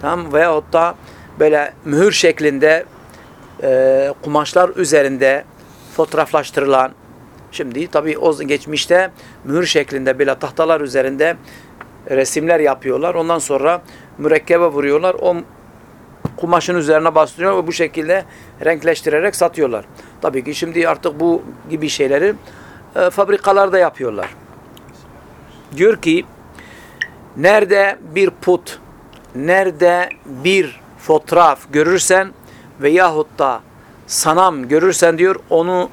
[SPEAKER 3] tamam veyahut da böyle mühür şeklinde e, kumaşlar üzerinde fotoğraflaştırılan şimdi tabii o geçmişte mühür şeklinde böyle tahtalar üzerinde resimler yapıyorlar. Ondan sonra mürekkebe vuruyorlar. O kumaşın üzerine bastırıyor ve bu şekilde renkleştirerek satıyorlar. Tabii ki şimdi artık bu gibi şeyleri e, fabrikalarda yapıyorlar. Diyor ki nerede bir put, nerede bir fotoğraf görürsen veyahut da sanam görürsen diyor onu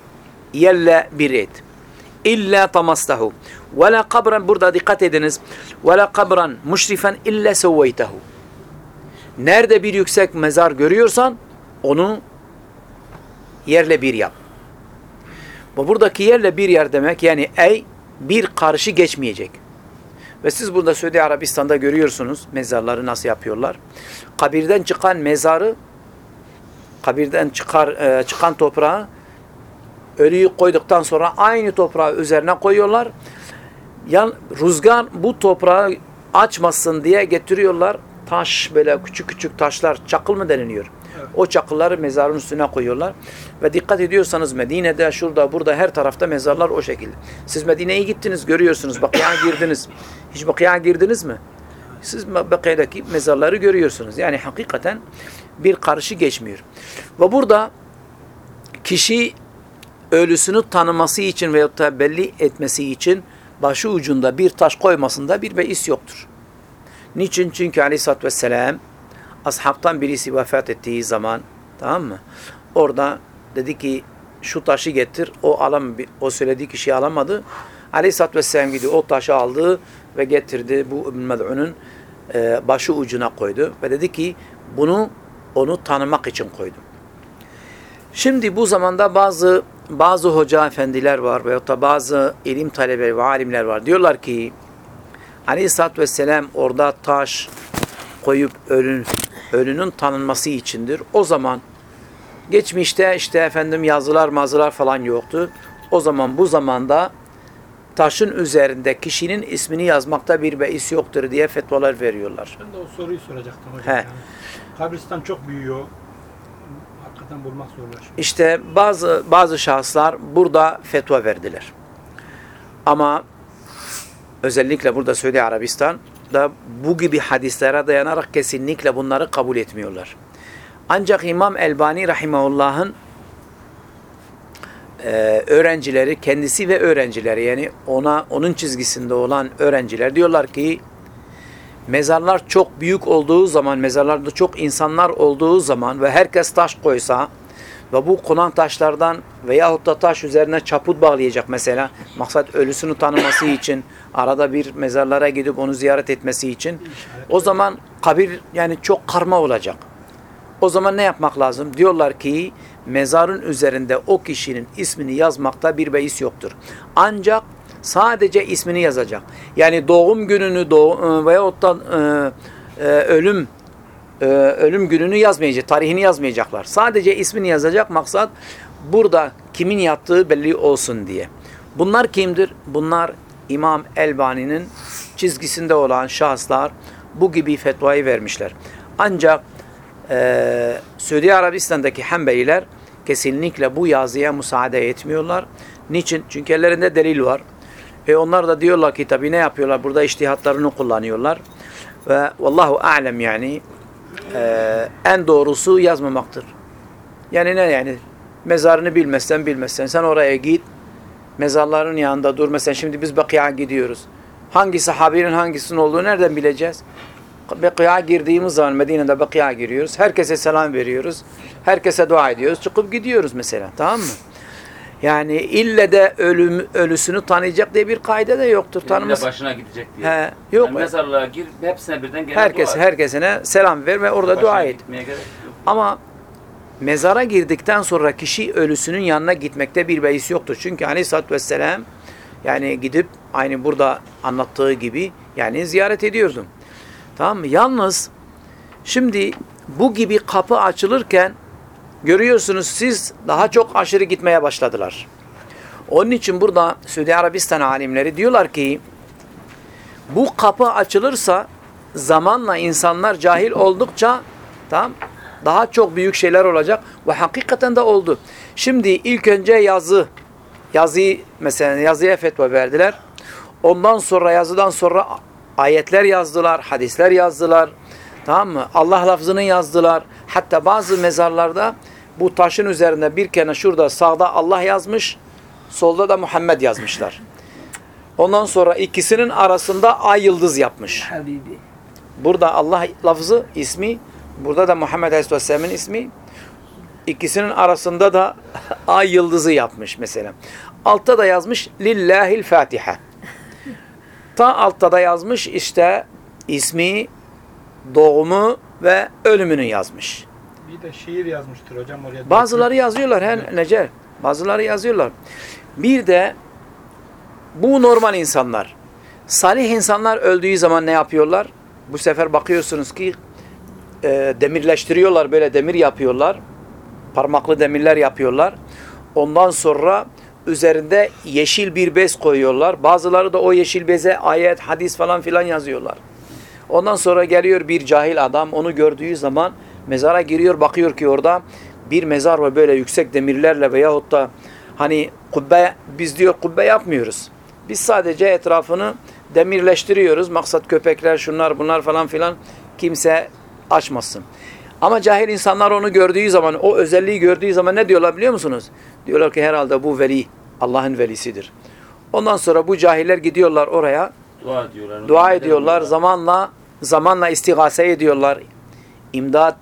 [SPEAKER 3] yerle bir et. İlla tamastahu. Ve la kabran burada dikkat ediniz. Ve la kabran müşrifen illa sevveytehu. Nerede bir yüksek mezar görüyorsan onu yerle bir yap. Bu buradaki yerle bir yer demek yani ey bir karşı geçmeyecek. Ve siz burada Suudi Arabistan'da görüyorsunuz mezarları nasıl yapıyorlar. Kabirden çıkan mezarı kabirden çıkar e, çıkan toprağı ölüyü koyduktan sonra aynı toprağı üzerine koyuyorlar. Yan rüzgar bu toprağı açmasın diye getiriyorlar. Taş böyle küçük küçük taşlar çakıl mı deniliyor? Evet. O çakılları mezarın üstüne koyuyorlar. Ve dikkat ediyorsanız Medine'de, şurada, burada her tarafta mezarlar o şekilde. Siz Medine'ye gittiniz, görüyorsunuz. Bakıya [COUGHS] girdiniz. Hiç Bakıya girdiniz mi? Siz Bakı'daki mezarları görüyorsunuz. Yani hakikaten bir karşı geçmiyor. Ve burada kişi ölüsünü tanıması için veyahut da belli etmesi için başı ucunda bir taş koymasında bir beis yoktur. Niçin? Çünkü aleyhissalatü vesselam ashabtan birisi vefat ettiği zaman tamam mı? Orada dedi ki şu taşı getir. O alam o söylediği kişi alamadı. Aleyhissalatü vesselam gidiyor. O taşı aldı ve getirdi bu İbn Med'un'un e, başı ucuna koydu ve dedi ki bunu onu tanımak için koydum. Şimdi bu zamanda bazı bazı hoca efendiler var veyahut da bazı ilim talebeleri ve alimler var. Diyorlar ki Aleyhisselatü Vesselam orada taş koyup ölün, ölünün tanınması içindir. O zaman geçmişte işte efendim yazılar mazılar falan yoktu. O zaman bu zamanda taşın üzerinde kişinin ismini yazmakta bir beis yoktur diye fetvalar veriyorlar.
[SPEAKER 4] Ben de o soruyu soracaktım hocam.
[SPEAKER 3] He.
[SPEAKER 4] Yani. Kabristan çok büyüyor. Hakikaten bulmak zorlaşıyor.
[SPEAKER 3] İşte bazı bazı şahıslar burada fetva verdiler. Ama özellikle burada Suudi Arabistan da bu gibi hadislere dayanarak kesinlikle bunları kabul etmiyorlar. Ancak İmam Elbani Rahimahullah'ın e, öğrencileri, kendisi ve öğrencileri yani ona onun çizgisinde olan öğrenciler diyorlar ki mezarlar çok büyük olduğu zaman, mezarlarda çok insanlar olduğu zaman ve herkes taş koysa ve bu konan taşlardan veyahut da taş üzerine çaput bağlayacak mesela maksat ölüsünü tanıması için arada bir mezarlara gidip onu ziyaret etmesi için o zaman kabir yani çok karma olacak. O zaman ne yapmak lazım? Diyorlar ki mezarın üzerinde o kişinin ismini yazmakta bir beis yoktur. Ancak sadece ismini yazacak. Yani doğum gününü doğ veyahut da e, e, ölüm e, ölüm gününü yazmayacak, tarihini yazmayacaklar. Sadece ismini yazacak maksat burada kimin yattığı belli olsun diye. Bunlar kimdir? Bunlar İmam Elbani'nin çizgisinde olan şahıslar bu gibi fetvayı vermişler. Ancak e, Suudi Arabistan'daki Hanbeliler kesinlikle bu yazıya müsaade etmiyorlar. Niçin? Çünkü ellerinde delil var. Ve onlar da diyorlar ki tabi ne yapıyorlar? Burada iştihatlarını kullanıyorlar. Ve vallahu alem yani e, en doğrusu yazmamaktır. Yani ne yani? Mezarını bilmezsen bilmezsen sen oraya git. Mezarların yanında dur. Mesela şimdi biz Bakı'ya gidiyoruz. Hangi sahabinin hangisinin olduğunu nereden bileceğiz? Bakı'ya girdiğimiz zaman Medine'de Bakı'ya giriyoruz. Herkese selam veriyoruz. Herkese dua ediyoruz. Çıkıp gidiyoruz mesela. Tamam mı? Yani ille de ölüm, ölüsünü tanıyacak diye bir kaide de yoktur.
[SPEAKER 2] Tanımız...
[SPEAKER 3] Tanımız.
[SPEAKER 2] başına gidecek diye.
[SPEAKER 3] He, yok.
[SPEAKER 2] Yani mezarlığa gir, hepsine birden gene
[SPEAKER 3] Herkes
[SPEAKER 2] dua et.
[SPEAKER 3] herkesine selam ver ve orada
[SPEAKER 2] Başına
[SPEAKER 3] dua et.
[SPEAKER 2] gitmeye gerek yok.
[SPEAKER 3] Ama mezara girdikten sonra kişi ölüsünün yanına gitmekte bir beis yoktur. Çünkü aleyhissalatü vesselam yani gidip aynı burada anlattığı gibi yani ziyaret ediyordum. Tamam mı? Yalnız şimdi bu gibi kapı açılırken görüyorsunuz siz daha çok aşırı gitmeye başladılar. Onun için burada Suudi Arabistan alimleri diyorlar ki bu kapı açılırsa zamanla insanlar cahil oldukça tamam daha çok büyük şeyler olacak ve hakikaten de oldu. Şimdi ilk önce yazı yazıyı mesela yazıya fetva verdiler. Ondan sonra yazıdan sonra ayetler yazdılar, hadisler yazdılar. Tamam mı? Allah lafzını yazdılar. Hatta bazı mezarlarda bu taşın üzerinde bir kenar şurada sağda Allah yazmış, solda da Muhammed yazmışlar. Ondan sonra ikisinin arasında ay yıldız yapmış.
[SPEAKER 1] Habibi.
[SPEAKER 3] Burada Allah lafzı, ismi, burada da Muhammed Aleyhisselam'ın ismi. İkisinin arasında da [LAUGHS] ay yıldızı yapmış mesela. Altta da yazmış Lillahil Fatiha. Ta altta da yazmış işte ismi, doğumu ve ölümünü yazmış.
[SPEAKER 4] Bir de şiir yazmıştır hocam oraya.
[SPEAKER 3] Bazıları yazıyorlar he
[SPEAKER 4] Evet.
[SPEAKER 3] Necer. Bazıları yazıyorlar. Bir de bu normal insanlar. Salih insanlar öldüğü zaman ne yapıyorlar? Bu sefer bakıyorsunuz ki e, demirleştiriyorlar böyle demir yapıyorlar. Parmaklı demirler yapıyorlar. Ondan sonra üzerinde yeşil bir bez koyuyorlar. Bazıları da o yeşil beze ayet, hadis falan filan yazıyorlar. Ondan sonra geliyor bir cahil adam onu gördüğü zaman mezara giriyor bakıyor ki orada bir mezar var böyle yüksek demirlerle veyahut da hani kubbe biz diyor kubbe yapmıyoruz. Biz sadece etrafını demirleştiriyoruz. Maksat köpekler şunlar bunlar falan filan kimse açmasın. Ama cahil insanlar onu gördüğü zaman o özelliği gördüğü zaman ne diyorlar biliyor musunuz? Diyorlar ki herhalde bu veli Allah'ın velisidir. Ondan sonra bu cahiller gidiyorlar oraya
[SPEAKER 2] Dua ediyorlar.
[SPEAKER 3] dua ediyorlar. Zamanla zamanla istigase ediyorlar. İmdat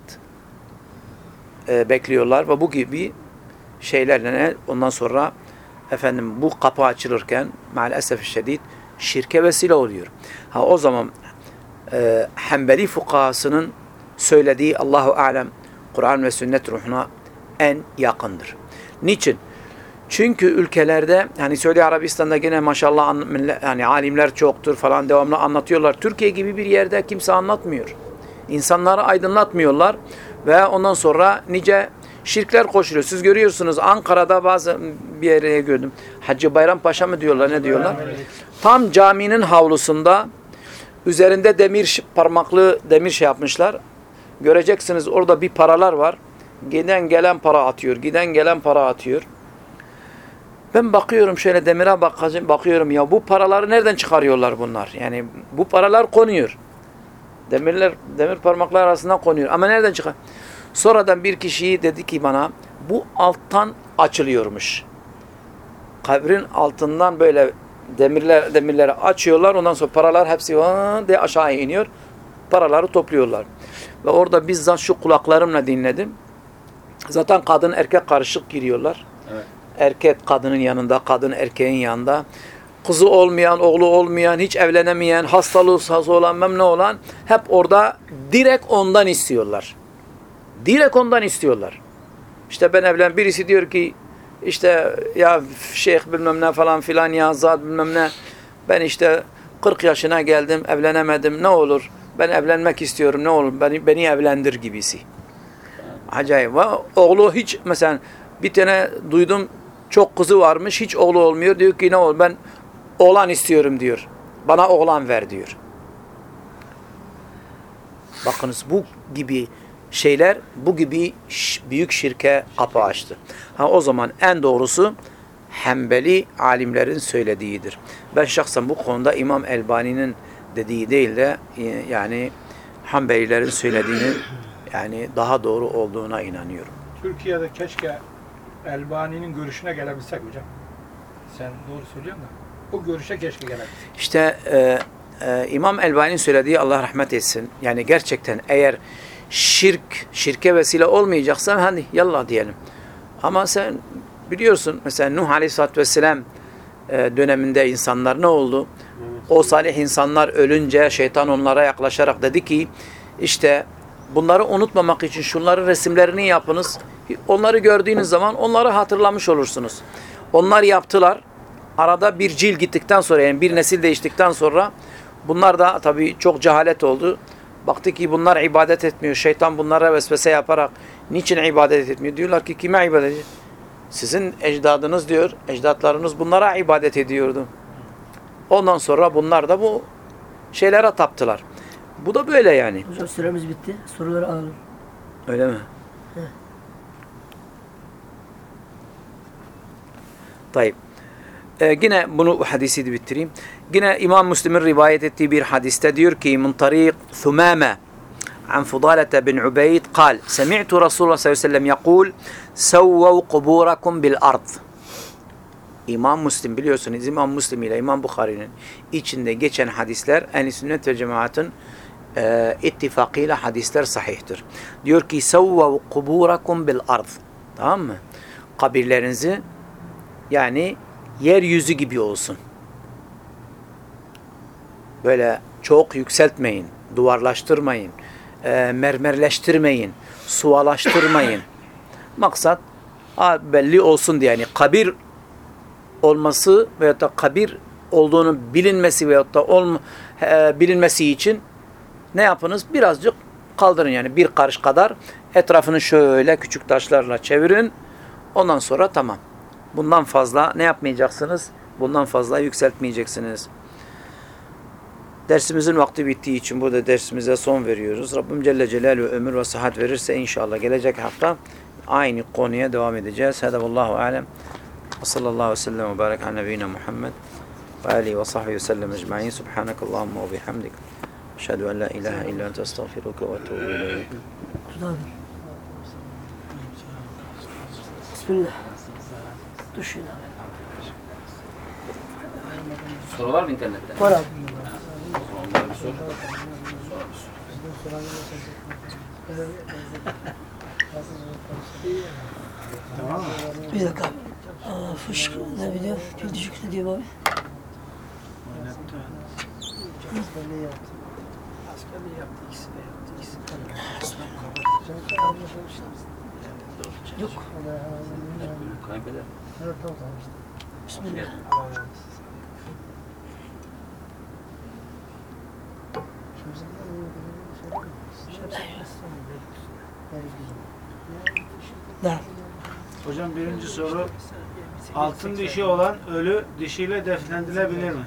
[SPEAKER 3] e, bekliyorlar ve bu gibi şeylerle ne? ondan sonra efendim bu kapı açılırken maalesef şiddet şirke vesile oluyor. Ha o zaman e, Hanbeli fukahasının söylediği Allahu alem Kur'an ve sünnet ruhuna en yakındır. Niçin? Çünkü ülkelerde yani Suudi Arabistan'da gene maşallah yani alimler çoktur falan devamlı anlatıyorlar. Türkiye gibi bir yerde kimse anlatmıyor. İnsanları aydınlatmıyorlar ve ondan sonra nice şirkler koşuyor. Siz görüyorsunuz Ankara'da bazı bir yere gördüm. Hacı Bayrampaşa mı diyorlar ne diyorlar? Tam caminin havlusunda üzerinde demir parmaklı demir şey yapmışlar. Göreceksiniz orada bir paralar var. Giden gelen para atıyor. Giden gelen para atıyor. Ben bakıyorum şöyle demire bakacağım, bakıyorum ya bu paraları nereden çıkarıyorlar bunlar? Yani bu paralar konuyor. Demirler, demir parmaklar arasında konuyor. Ama nereden çıkar? Sonradan bir kişi dedi ki bana bu alttan açılıyormuş. Kabrin altından böyle demirler demirleri açıyorlar. Ondan sonra paralar hepsi diye aşağı iniyor. Paraları topluyorlar. Ve orada bizzat şu kulaklarımla dinledim. Zaten kadın erkek karışık giriyorlar.
[SPEAKER 2] Evet.
[SPEAKER 3] Erkek kadının yanında, kadın erkeğin yanında. Kızı olmayan, oğlu olmayan, hiç evlenemeyen, hastalığı sazı olan, memne olan hep orada direkt ondan istiyorlar. Direkt ondan istiyorlar. İşte ben evlen birisi diyor ki işte ya şeyh bilmem ne falan filan ya zat bilmem ne ben işte 40 yaşına geldim evlenemedim ne olur ben evlenmek istiyorum ne olur beni, beni evlendir gibisi. Acayip. Oğlu hiç mesela bir tane duydum çok kızı varmış hiç oğlu olmuyor diyor ki ne olur ben oğlan istiyorum diyor. Bana oğlan ver diyor. Bakınız bu gibi şeyler bu gibi büyük şirke kapı açtı. Ha o zaman en doğrusu Hanbeli alimlerin söylediğidir. Ben şahsen bu konuda İmam Elbani'nin dediği değil de e, yani Hanbelilerin söylediğinin yani daha doğru olduğuna inanıyorum.
[SPEAKER 4] Türkiye'de keşke Elbani'nin görüşüne gelebilsek hocam. Sen doğru söylüyorsun da. Bu görüşe keşke gelebilsek.
[SPEAKER 3] İşte e, e, İmam Elbani'nin söylediği Allah rahmet etsin. Yani gerçekten eğer şirk, şirke vesile olmayacaksa hadi yallah diyelim. Ama sen biliyorsun mesela Nuh Aleyhisselatü Vesselam e, döneminde insanlar ne oldu? O salih insanlar ölünce şeytan onlara yaklaşarak dedi ki işte bunları unutmamak için şunların resimlerini yapınız. Onları gördüğünüz zaman onları hatırlamış olursunuz. Onlar yaptılar. Arada bir cil gittikten sonra yani bir nesil değiştikten sonra bunlar da tabii çok cehalet oldu. Baktı ki bunlar ibadet etmiyor. Şeytan bunlara vesvese yaparak niçin ibadet etmiyor? Diyorlar ki kime ibadet ediyor? Sizin ecdadınız diyor, ecdatlarınız bunlara ibadet ediyordu. Ondan sonra bunlar da bu şeylere taptılar. Bu da böyle yani.
[SPEAKER 1] Hocam süremiz bitti. Soruları alalım.
[SPEAKER 3] Öyle mi? Tayyip. Ee, yine bunu hadisi de bitireyim. Yine İmam Müslim'in rivayet ettiği bir hadiste diyor ki min tarik thumame an Fudalete bin Ubeyd kal semi'tu Resulullah sallallahu aleyhi ve sellem yakul sevvev kuburakum bil ard İmam Müslim biliyorsunuz İmam Müslim ile İmam Bukhari'nin içinde geçen hadisler en sünnet ve cemaatin e, ittifakıyla hadisler sahihtir. Diyor ki sevvev kuburakum bil ard tamam mı? Kabirlerinizi yani yeryüzü gibi olsun. Böyle çok yükseltmeyin, duvarlaştırmayın, e, mermerleştirmeyin, sualaştırmayın. [COUGHS] Maksat belli olsun diye yani kabir olması veyahut da kabir olduğunu bilinmesi veyahut da olma, e, bilinmesi için ne yapınız? Birazcık kaldırın yani bir karış kadar etrafını şöyle küçük taşlarla çevirin. Ondan sonra tamam. Bundan fazla ne yapmayacaksınız? Bundan fazla yükseltmeyeceksiniz. Dersimizin vakti bittiği için burada dersimize son veriyoruz. Rabbim Celle Celaluhu ömür ve sıhhat verirse inşallah gelecek hafta aynı konuya devam edeceğiz. Hada vallahu alem. Ve sallallahu aleyhi ve sellem ve barik ala nebiyyina Muhammed ve alihi ve sahbihi ve sellem ecma'in. Subhanakallahumma ve bihamdik. Eşhedü en la ilahe illa ente estağfiruke ve etûbü ileyk.
[SPEAKER 1] Bismillah. Düşün abi.
[SPEAKER 2] Soru var mı internette?
[SPEAKER 1] Var abi.
[SPEAKER 2] Onlara bir sor.
[SPEAKER 1] Bir dakika. Aa, fışk ne biliyor? Bir düşük ne diyor abi?
[SPEAKER 4] Askerliği yaptı. Askerliği yaptı. ikisi de yaptı. ikisi de.
[SPEAKER 1] Yok.
[SPEAKER 2] Kaybeder.
[SPEAKER 1] Bismillah.
[SPEAKER 5] Hocam birinci soru. Altın dişi olan ölü dişiyle defnedilebilir mi?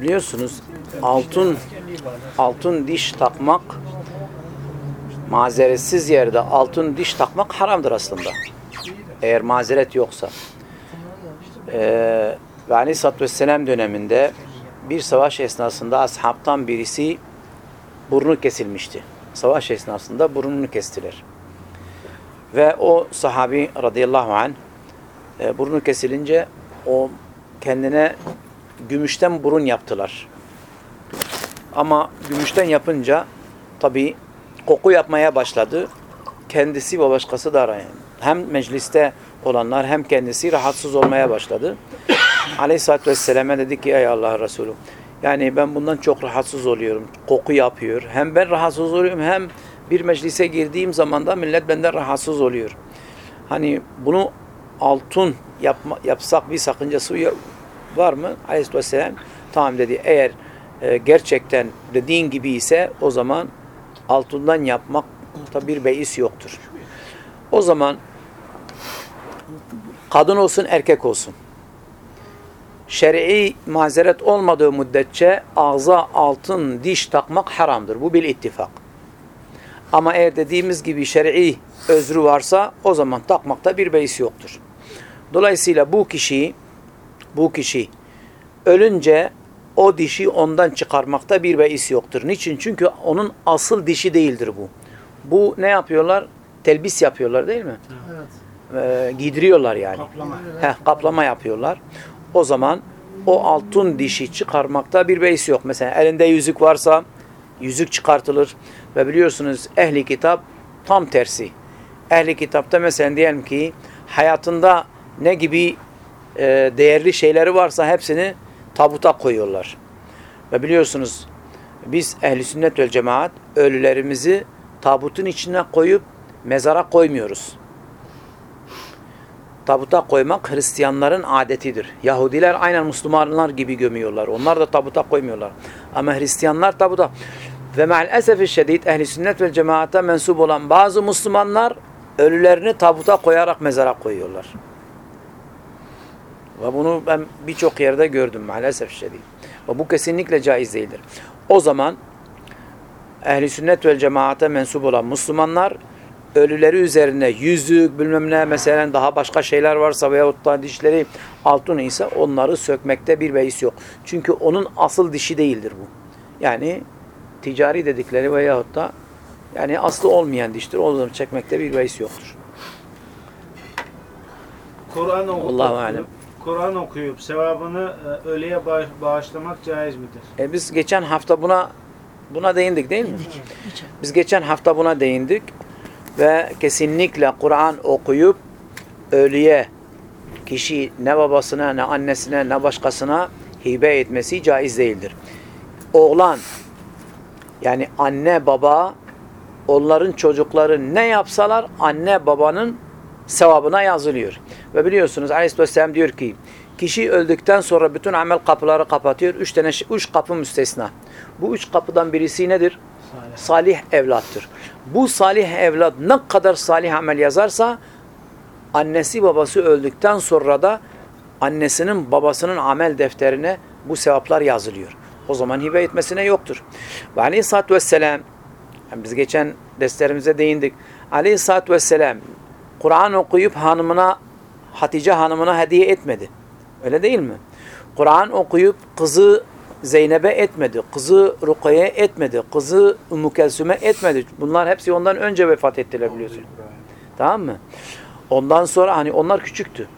[SPEAKER 3] Biliyorsunuz altın altın diş takmak mazeretsiz yerde altın diş takmak haramdır aslında. Eğer mazeret yoksa. Ee, ve Aleyhisselatü Vesselam döneminde bir savaş esnasında ashabtan birisi burnu kesilmişti. Savaş esnasında burnunu kestiler. Ve o sahabi radıyallahu anh e, burnu kesilince o kendine gümüşten burun yaptılar. Ama gümüşten yapınca tabi koku yapmaya başladı. Kendisi ve başkası da yani hem mecliste olanlar hem kendisi rahatsız olmaya başladı. [COUGHS] Aleyhisselatü Vesselam'a dedi ki ey Allah Resulü yani ben bundan çok rahatsız oluyorum. Koku yapıyor. Hem ben rahatsız oluyorum hem bir meclise girdiğim zaman da millet benden rahatsız oluyor. Hani bunu altın yapma, yapsak bir sakıncası var mı? Aleyhisselam tamam dedi. Eğer e, gerçekten dediğin gibi ise o zaman altından yapmakta bir beis yoktur. O zaman kadın olsun erkek olsun şer'i mazeret olmadığı müddetçe ağza altın diş takmak haramdır. Bu bir ittifak. Ama eğer dediğimiz gibi şer'i özrü varsa o zaman takmakta bir beis yoktur. Dolayısıyla bu kişi bu kişi ölünce o dişi ondan çıkarmakta bir beis yoktur. Niçin? Çünkü onun asıl dişi değildir bu. Bu ne yapıyorlar? Telbis yapıyorlar değil mi? Ee, giydiriyorlar yani.
[SPEAKER 5] Kaplama.
[SPEAKER 3] Heh, kaplama yapıyorlar. O zaman o altın dişi çıkarmakta bir beis yok. Mesela elinde yüzük varsa yüzük çıkartılır. Ve biliyorsunuz ehli kitap tam tersi. Ehli kitapta mesela diyelim ki hayatında ne gibi e, değerli şeyleri varsa hepsini tabuta koyuyorlar. Ve biliyorsunuz biz ehli sünnet vel cemaat ölülerimizi tabutun içine koyup mezara koymuyoruz. Tabuta koymak Hristiyanların adetidir. Yahudiler aynen Müslümanlar gibi gömüyorlar. Onlar da tabuta koymuyorlar. Ama Hristiyanlar tabuta. Ve maalesef şiddet ehli sünnet ve cemaate mensup olan bazı Müslümanlar ölülerini tabuta koyarak mezara koyuyorlar. Ve bunu ben birçok yerde gördüm maalesef şiddet. Ve bu kesinlikle caiz değildir. O zaman ehli sünnet ve cemaate mensup olan Müslümanlar ölüleri üzerine yüzük bilmem ne mesela daha başka şeyler varsa veyahut da dişleri altın ise onları sökmekte bir beis yok. Çünkü onun asıl dişi değildir bu. Yani ticari dedikleri veyahut da yani aslı olmayan diştir. O zaman çekmekte bir beis yoktur.
[SPEAKER 5] Kur'an
[SPEAKER 3] Allahu alem.
[SPEAKER 5] Kur'an okuyup sevabını e, ölüye bağış- bağışlamak caiz midir?
[SPEAKER 3] E biz geçen hafta buna buna değindik değil mi? Biz geçen hafta buna değindik ve kesinlikle Kur'an okuyup ölüye kişi ne babasına ne annesine ne başkasına hibe etmesi caiz değildir. Oğlan yani anne baba onların çocukları ne yapsalar anne babanın sevabına yazılıyor. Ve biliyorsunuz Aleyhisselam diyor ki kişi öldükten sonra bütün amel kapıları kapatıyor. Üç tane üç kapı müstesna. Bu üç kapıdan birisi nedir? Salih evlattır. Bu salih evlat ne kadar salih amel yazarsa annesi babası öldükten sonra da annesinin babasının amel defterine bu sevaplar yazılıyor. O zaman hibe etmesine yoktur. Ve aleyhissalatü vesselam yani biz geçen derslerimize değindik. Aleyhissalatü vesselam Kur'an okuyup hanımına Hatice hanımına hediye etmedi. Öyle değil mi? Kur'an okuyup kızı Zeynep'e etmedi. Kızı Rukiye'ye etmedi. Kızı Ümmü etmedi. Bunlar hepsi ondan önce vefat ettiler biliyorsun. Tamam mı? Ondan sonra hani onlar küçüktü.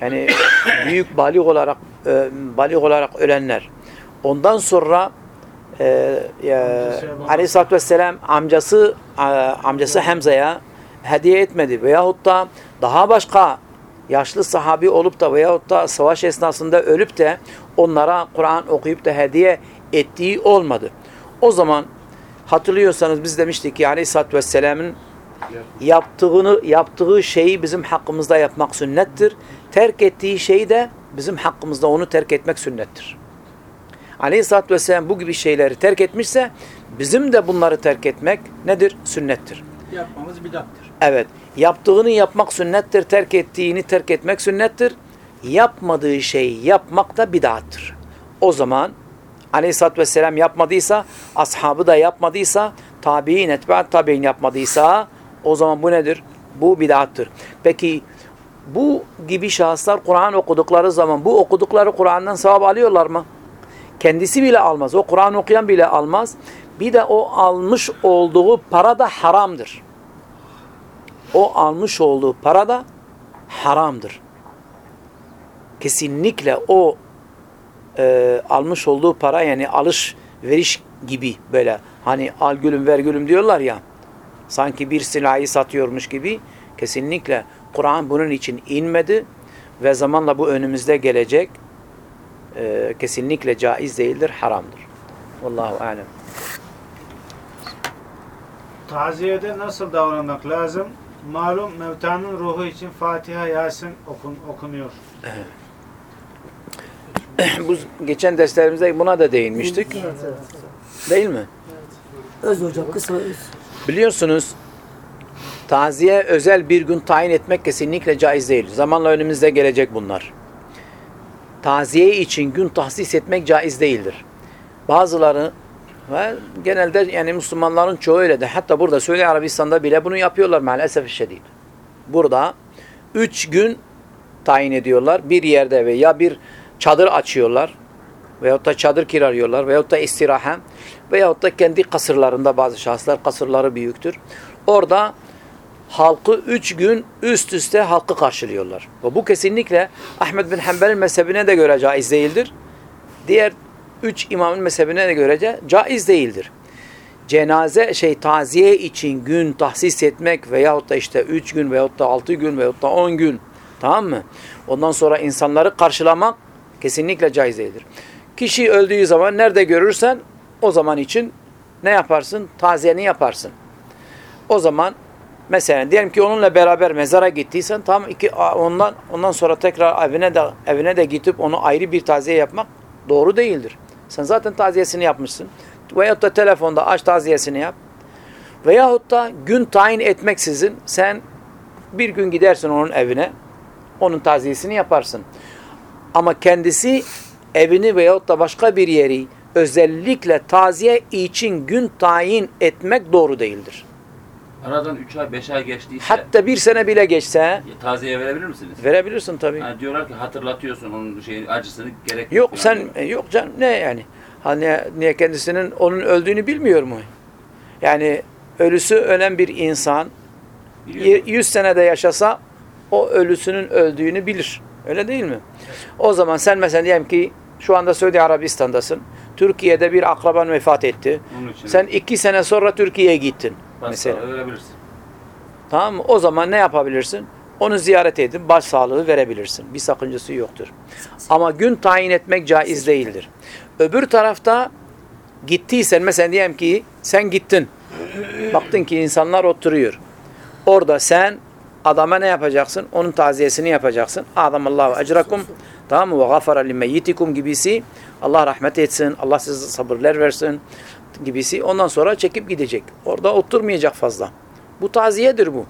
[SPEAKER 3] Yani [COUGHS] büyük balik olarak e, balik olarak ölenler. Ondan sonra e, e, Aleyhisselatü Vesselam amcası e, amcası Hamza'ya hediye etmedi. Veyahut da daha başka yaşlı sahabi olup da veyahut da savaş esnasında ölüp de onlara Kur'an okuyup da hediye ettiği olmadı. O zaman Hatırlıyorsanız biz demiştik ki Aleyhisselatü Vesselam'ın yaptığını yaptığı şeyi bizim hakkımızda yapmak sünnettir. Terk ettiği şeyi de bizim hakkımızda onu terk etmek sünnettir. Aleyhisselatü Vesselam bu gibi şeyleri terk etmişse bizim de bunları terk etmek nedir? Sünnettir.
[SPEAKER 4] Yapmamız bidattır.
[SPEAKER 3] Evet. Yaptığını yapmak sünnettir. Terk ettiğini terk etmek sünnettir. Yapmadığı şeyi yapmak da bid'attır. O zaman Aleyhisselatü Vesselam yapmadıysa, ashabı da yapmadıysa, tabi'in, etba'at tabi'in yapmadıysa o zaman bu nedir? Bu bid'attır. Peki bu gibi şahıslar Kur'an okudukları zaman bu okudukları Kur'an'dan sevap alıyorlar mı? Kendisi bile almaz. O Kur'an okuyan bile almaz. Bir de o almış olduğu para da haramdır. O almış olduğu para da haramdır. Kesinlikle o e, almış olduğu para yani alış veriş gibi böyle hani al gülüm ver gülüm diyorlar ya sanki bir silahı satıyormuş gibi kesinlikle Kur'an bunun için inmedi ve zamanla bu önümüzde gelecek e, kesinlikle caiz değildir, haramdır. Vallahu alem.
[SPEAKER 5] Taziyede nasıl davranmak lazım? Malum mevtanın ruhu için Fatiha, Yasin okun, okunuyor. [CLEARS THROAT]
[SPEAKER 3] Bu geçen derslerimizde buna da değinmiştik.
[SPEAKER 1] Evet, evet.
[SPEAKER 3] Değil mi?
[SPEAKER 1] Öz hocam kısa öz.
[SPEAKER 3] Biliyorsunuz taziye özel bir gün tayin etmek kesinlikle caiz değil. Zamanla önümüzde gelecek bunlar. Taziye için gün tahsis etmek caiz değildir. Bazıları ve genelde yani Müslümanların çoğu öyle de hatta burada Suudi Arabistan'da bile bunu yapıyorlar maalesef şiddet. Burada üç gün tayin ediyorlar. Bir yerde ve ya bir çadır açıyorlar veyahut da çadır kiralıyorlar veyahut da istiraha veyahut da kendi kasırlarında bazı şahıslar kasırları büyüktür. Orada halkı üç gün üst üste halkı karşılıyorlar. Ve bu kesinlikle Ahmed bin Hanbel'in mezhebine de göre caiz değildir. Diğer üç imamın mezhebine de göre caiz değildir. Cenaze şey taziye için gün tahsis etmek veyahut da işte üç gün veyahut da altı gün veyahut da on gün tamam mı? Ondan sonra insanları karşılamak kesinlikle caiz değildir. Kişi öldüğü zaman nerede görürsen o zaman için ne yaparsın? Taziyeni yaparsın. O zaman mesela diyelim ki onunla beraber mezara gittiysen tam iki ondan ondan sonra tekrar evine de evine de gidip onu ayrı bir taziye yapmak doğru değildir. Sen zaten taziyesini yapmışsın. Veyahut da telefonda aç taziyesini yap. Veyahut da gün tayin etmeksizin sen bir gün gidersin onun evine. Onun taziyesini yaparsın. Ama kendisi evini veyahut da başka bir yeri özellikle taziye için gün tayin etmek doğru değildir.
[SPEAKER 2] Aradan 3 ay 5 ay geçtiyse
[SPEAKER 3] Hatta bir sene bile geçse
[SPEAKER 2] taziye verebilir misiniz?
[SPEAKER 3] verebilirsin tabii.
[SPEAKER 2] Yani diyorlar ki hatırlatıyorsun onun şeyin acısını gerek
[SPEAKER 3] Yok
[SPEAKER 2] falan
[SPEAKER 3] sen e, yok canım ne yani? Hani niye kendisinin onun öldüğünü bilmiyor mu? Yani ölüsü ölen bir insan
[SPEAKER 2] Biliyorum.
[SPEAKER 3] 100 senede yaşasa o ölüsünün öldüğünü bilir. Öyle değil mi? O zaman sen mesela diyelim ki şu anda Suudi Arabistan'dasın. Türkiye'de bir akraban vefat etti.
[SPEAKER 2] Onun için
[SPEAKER 3] Sen iki sene sonra Türkiye'ye gittin. Mesela.
[SPEAKER 2] mesela verebilirsin.
[SPEAKER 3] Tamam mı? O zaman ne yapabilirsin? Onu ziyaret edip başsağlığı verebilirsin. Bir sakıncası yoktur. Ama gün tayin etmek caiz değildir. Öbür tarafta gittiysen mesela diyelim ki sen gittin. Baktın ki insanlar oturuyor. Orada sen adama ne yapacaksın? Onun taziyesini yapacaksın. Adamallahu ecrakum. Tamam mı? Ve gafara limeyyitikum gibisi. Allah rahmet etsin. Allah size sabırlar versin gibisi. Ondan sonra çekip gidecek. Orada oturmayacak fazla. Bu taziyedir bu.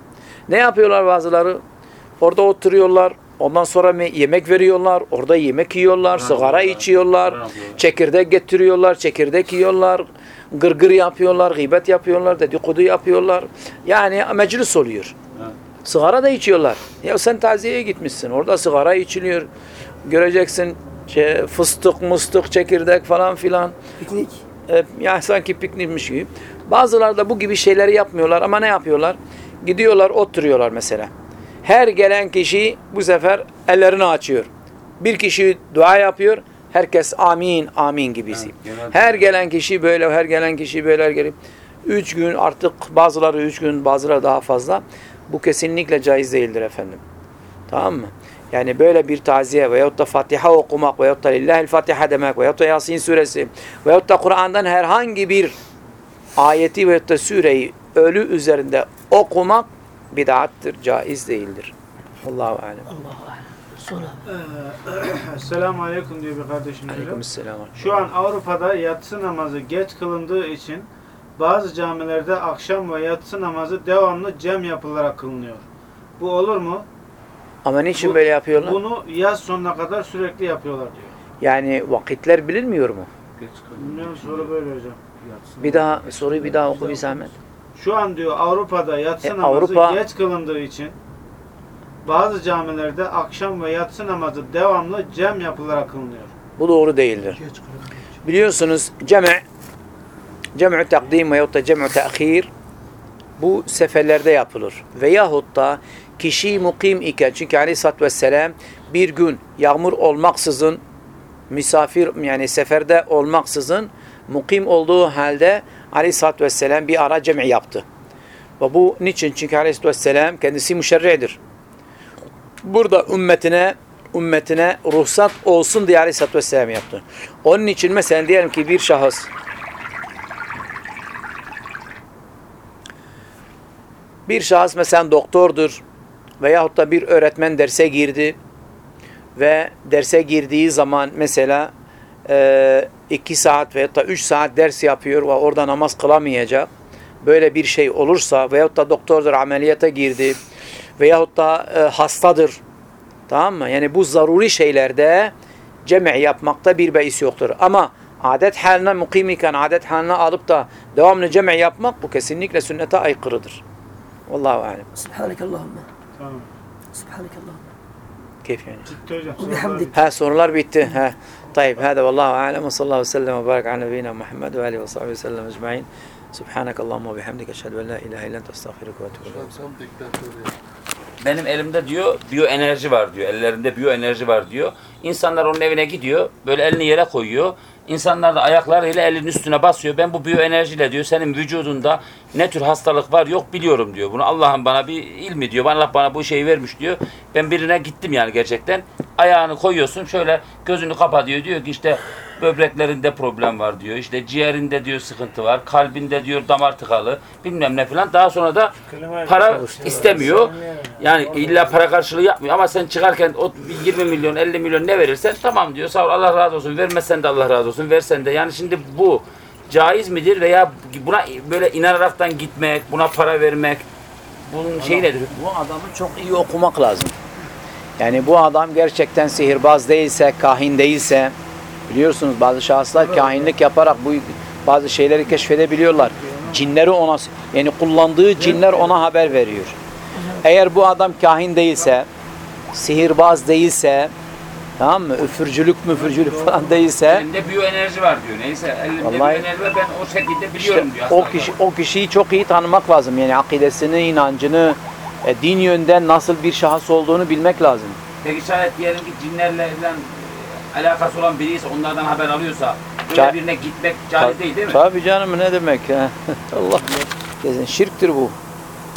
[SPEAKER 3] Ne yapıyorlar bazıları? Orada oturuyorlar. Ondan sonra me- yemek veriyorlar. Orada yemek yiyorlar. Sigara içiyorlar. Çekirdek getiriyorlar. Çekirdek yiyorlar. Gırgır yapıyorlar. Gıybet yapıyorlar. Dedikodu yapıyorlar. Yani meclis oluyor. Sigara da içiyorlar. Ya sen taziyeye gitmişsin. Orada sigara içiliyor. Göreceksin şey, fıstık, mıstık, çekirdek falan filan.
[SPEAKER 1] Piknik.
[SPEAKER 3] E, yani sanki piknikmiş gibi. Bazıları da bu gibi şeyleri yapmıyorlar ama ne yapıyorlar? Gidiyorlar oturuyorlar mesela. Her gelen kişi bu sefer ellerini açıyor. Bir kişi dua yapıyor. Herkes amin amin gibisi.
[SPEAKER 2] Evet,
[SPEAKER 3] Her gelen kişi böyle, her gelen kişi böyle her gelip üç gün artık bazıları üç gün, bazıları daha fazla. Bu kesinlikle caiz değildir efendim. Tamam mı? Yani böyle bir taziye veyahut da Fatiha okumak veyahut da Lillahil Fatiha demek veyahut da Yasin suresi veyahut da Kur'an'dan herhangi bir ayeti ve da süreyi ölü üzerinde okumak bid'attır, caiz değildir. Allahu alem.
[SPEAKER 1] Allahu alem. Sonra [CLEARS THROAT]
[SPEAKER 5] Esselamu Aleyküm diyor bir kardeşimiz.
[SPEAKER 3] Aleykümselam.
[SPEAKER 5] Şu an Avrupa'da yatsı namazı geç kılındığı için bazı camilerde akşam ve yatsı namazı devamlı cem yapılarak kılınıyor. Bu olur mu?
[SPEAKER 3] Ama niçin
[SPEAKER 5] Bu-
[SPEAKER 3] böyle yapıyorlar?
[SPEAKER 5] Bunu yaz sonuna kadar sürekli yapıyorlar diyor.
[SPEAKER 3] Yani vakitler bilinmiyor mu?
[SPEAKER 2] Geç
[SPEAKER 5] Bilmiyorum soru böyle hocam.
[SPEAKER 3] Bir daha soruyu bir daha oku bir zahmet.
[SPEAKER 5] Şu an diyor Avrupa'da yatsı
[SPEAKER 3] E,
[SPEAKER 5] namazı
[SPEAKER 3] Avrupa-
[SPEAKER 5] geç kılındığı için bazı camilerde akşam ve yatsı namazı devamlı cem yapılarak kılınıyor.
[SPEAKER 3] Bu doğru değildir. Biliyorsunuz cem'i cem'ü takdim veyahut da cem'ü te'khir bu seferlerde yapılır. Veyahut da kişi mukim iken çünkü aleyhissalatü vesselam bir gün yağmur olmaksızın misafir yani seferde olmaksızın mukim olduğu halde aleyhissalatü vesselam bir ara cem'i yaptı. Ve bu niçin? Çünkü aleyhissalatü vesselam kendisi müşerri'dir. Burada ümmetine ümmetine ruhsat olsun diye aleyhissalatü vesselam yaptı. Onun için mesela diyelim ki bir şahıs bir şahıs mesela doktordur veyahut da bir öğretmen derse girdi ve derse girdiği zaman mesela e, iki saat veyahut da üç saat ders yapıyor ve orada namaz kılamayacak. Böyle bir şey olursa veyahut da doktordur ameliyata girdi veyahut da e, hastadır. Tamam mı? Yani bu zaruri şeylerde cemi yapmakta bir beis yoktur. Ama adet haline mukim iken adet haline alıp da devamlı cemi yapmak bu kesinlikle sünnete aykırıdır. Vallahu alem.
[SPEAKER 1] Subhanak Allahümme.
[SPEAKER 5] Tamam.
[SPEAKER 1] Subhanakallah.
[SPEAKER 3] Keyif yani.
[SPEAKER 5] Bitti
[SPEAKER 1] bitti.
[SPEAKER 3] Ha sorular bitti. Ha. Tayyip. Hadi vallahu alem ve sallallahu sellem ve barik ala nebiyina Muhammed ve alihi ve sahbihi sellem ecmaîn. Subhanak Allahumma bihamdike eşhedü en la ilahe illa ente estağfiruke ve etûbü.
[SPEAKER 2] Benim elimde diyor biyoenerji var diyor. Ellerinde biyoenerji var diyor. İnsanlar onun evine gidiyor. Böyle elini yere koyuyor. İnsanlar da ayaklarıyla elinin üstüne basıyor. Ben bu biyoenerjiyle diyor senin vücudunda ne tür hastalık var yok biliyorum diyor. Bunu Allah'ın bana bir ilmi diyor. Allah bana bu şeyi vermiş diyor. Ben birine gittim yani gerçekten. Ayağını koyuyorsun şöyle gözünü kapa diyor. Diyor ki işte böbreklerinde problem var diyor. İşte ciğerinde diyor sıkıntı var. Kalbinde diyor damar tıkalı. Bilmem ne falan. Daha sonra da para istemiyor. Yani illa para karşılığı yapmıyor ama sen çıkarken o 20 milyon 50 milyon ne verirsen tamam diyor. Sağ ol Allah razı olsun. Vermezsen de Allah razı olsun. Versen de. Yani şimdi bu caiz midir veya buna böyle inanaraktan gitmek, buna para vermek bunun şeyi nedir?
[SPEAKER 3] Bu adamı çok iyi okumak lazım. Yani bu adam gerçekten sihirbaz değilse, kahin değilse biliyorsunuz bazı şahıslar kahinlik yaparak bu bazı şeyleri keşfedebiliyorlar. Cinleri ona yani kullandığı cinler ona haber veriyor. Eğer bu adam kahin değilse, sihirbaz değilse, tamam mı? Üfürcülük müfürcülük falan değilse
[SPEAKER 2] Elimde biyoenerji var diyor. Neyse elimde
[SPEAKER 3] Vallahi-
[SPEAKER 2] biyoenerji var ben o şekilde
[SPEAKER 3] işte
[SPEAKER 2] biliyorum diyor.
[SPEAKER 3] o kişi o kişiyi çok iyi tanımak lazım. Yani akidesini, inancını, e, din yönden nasıl bir şahıs olduğunu bilmek lazım.
[SPEAKER 2] Peki şayet diyelim ki cinlerle falan alakası olan biriyse onlardan haber alıyorsa böyle
[SPEAKER 3] Ca-
[SPEAKER 2] birine gitmek caiz değil değil mi?
[SPEAKER 3] Tabii canım ne demek ya. [LAUGHS] Allah kesin şirktir bu.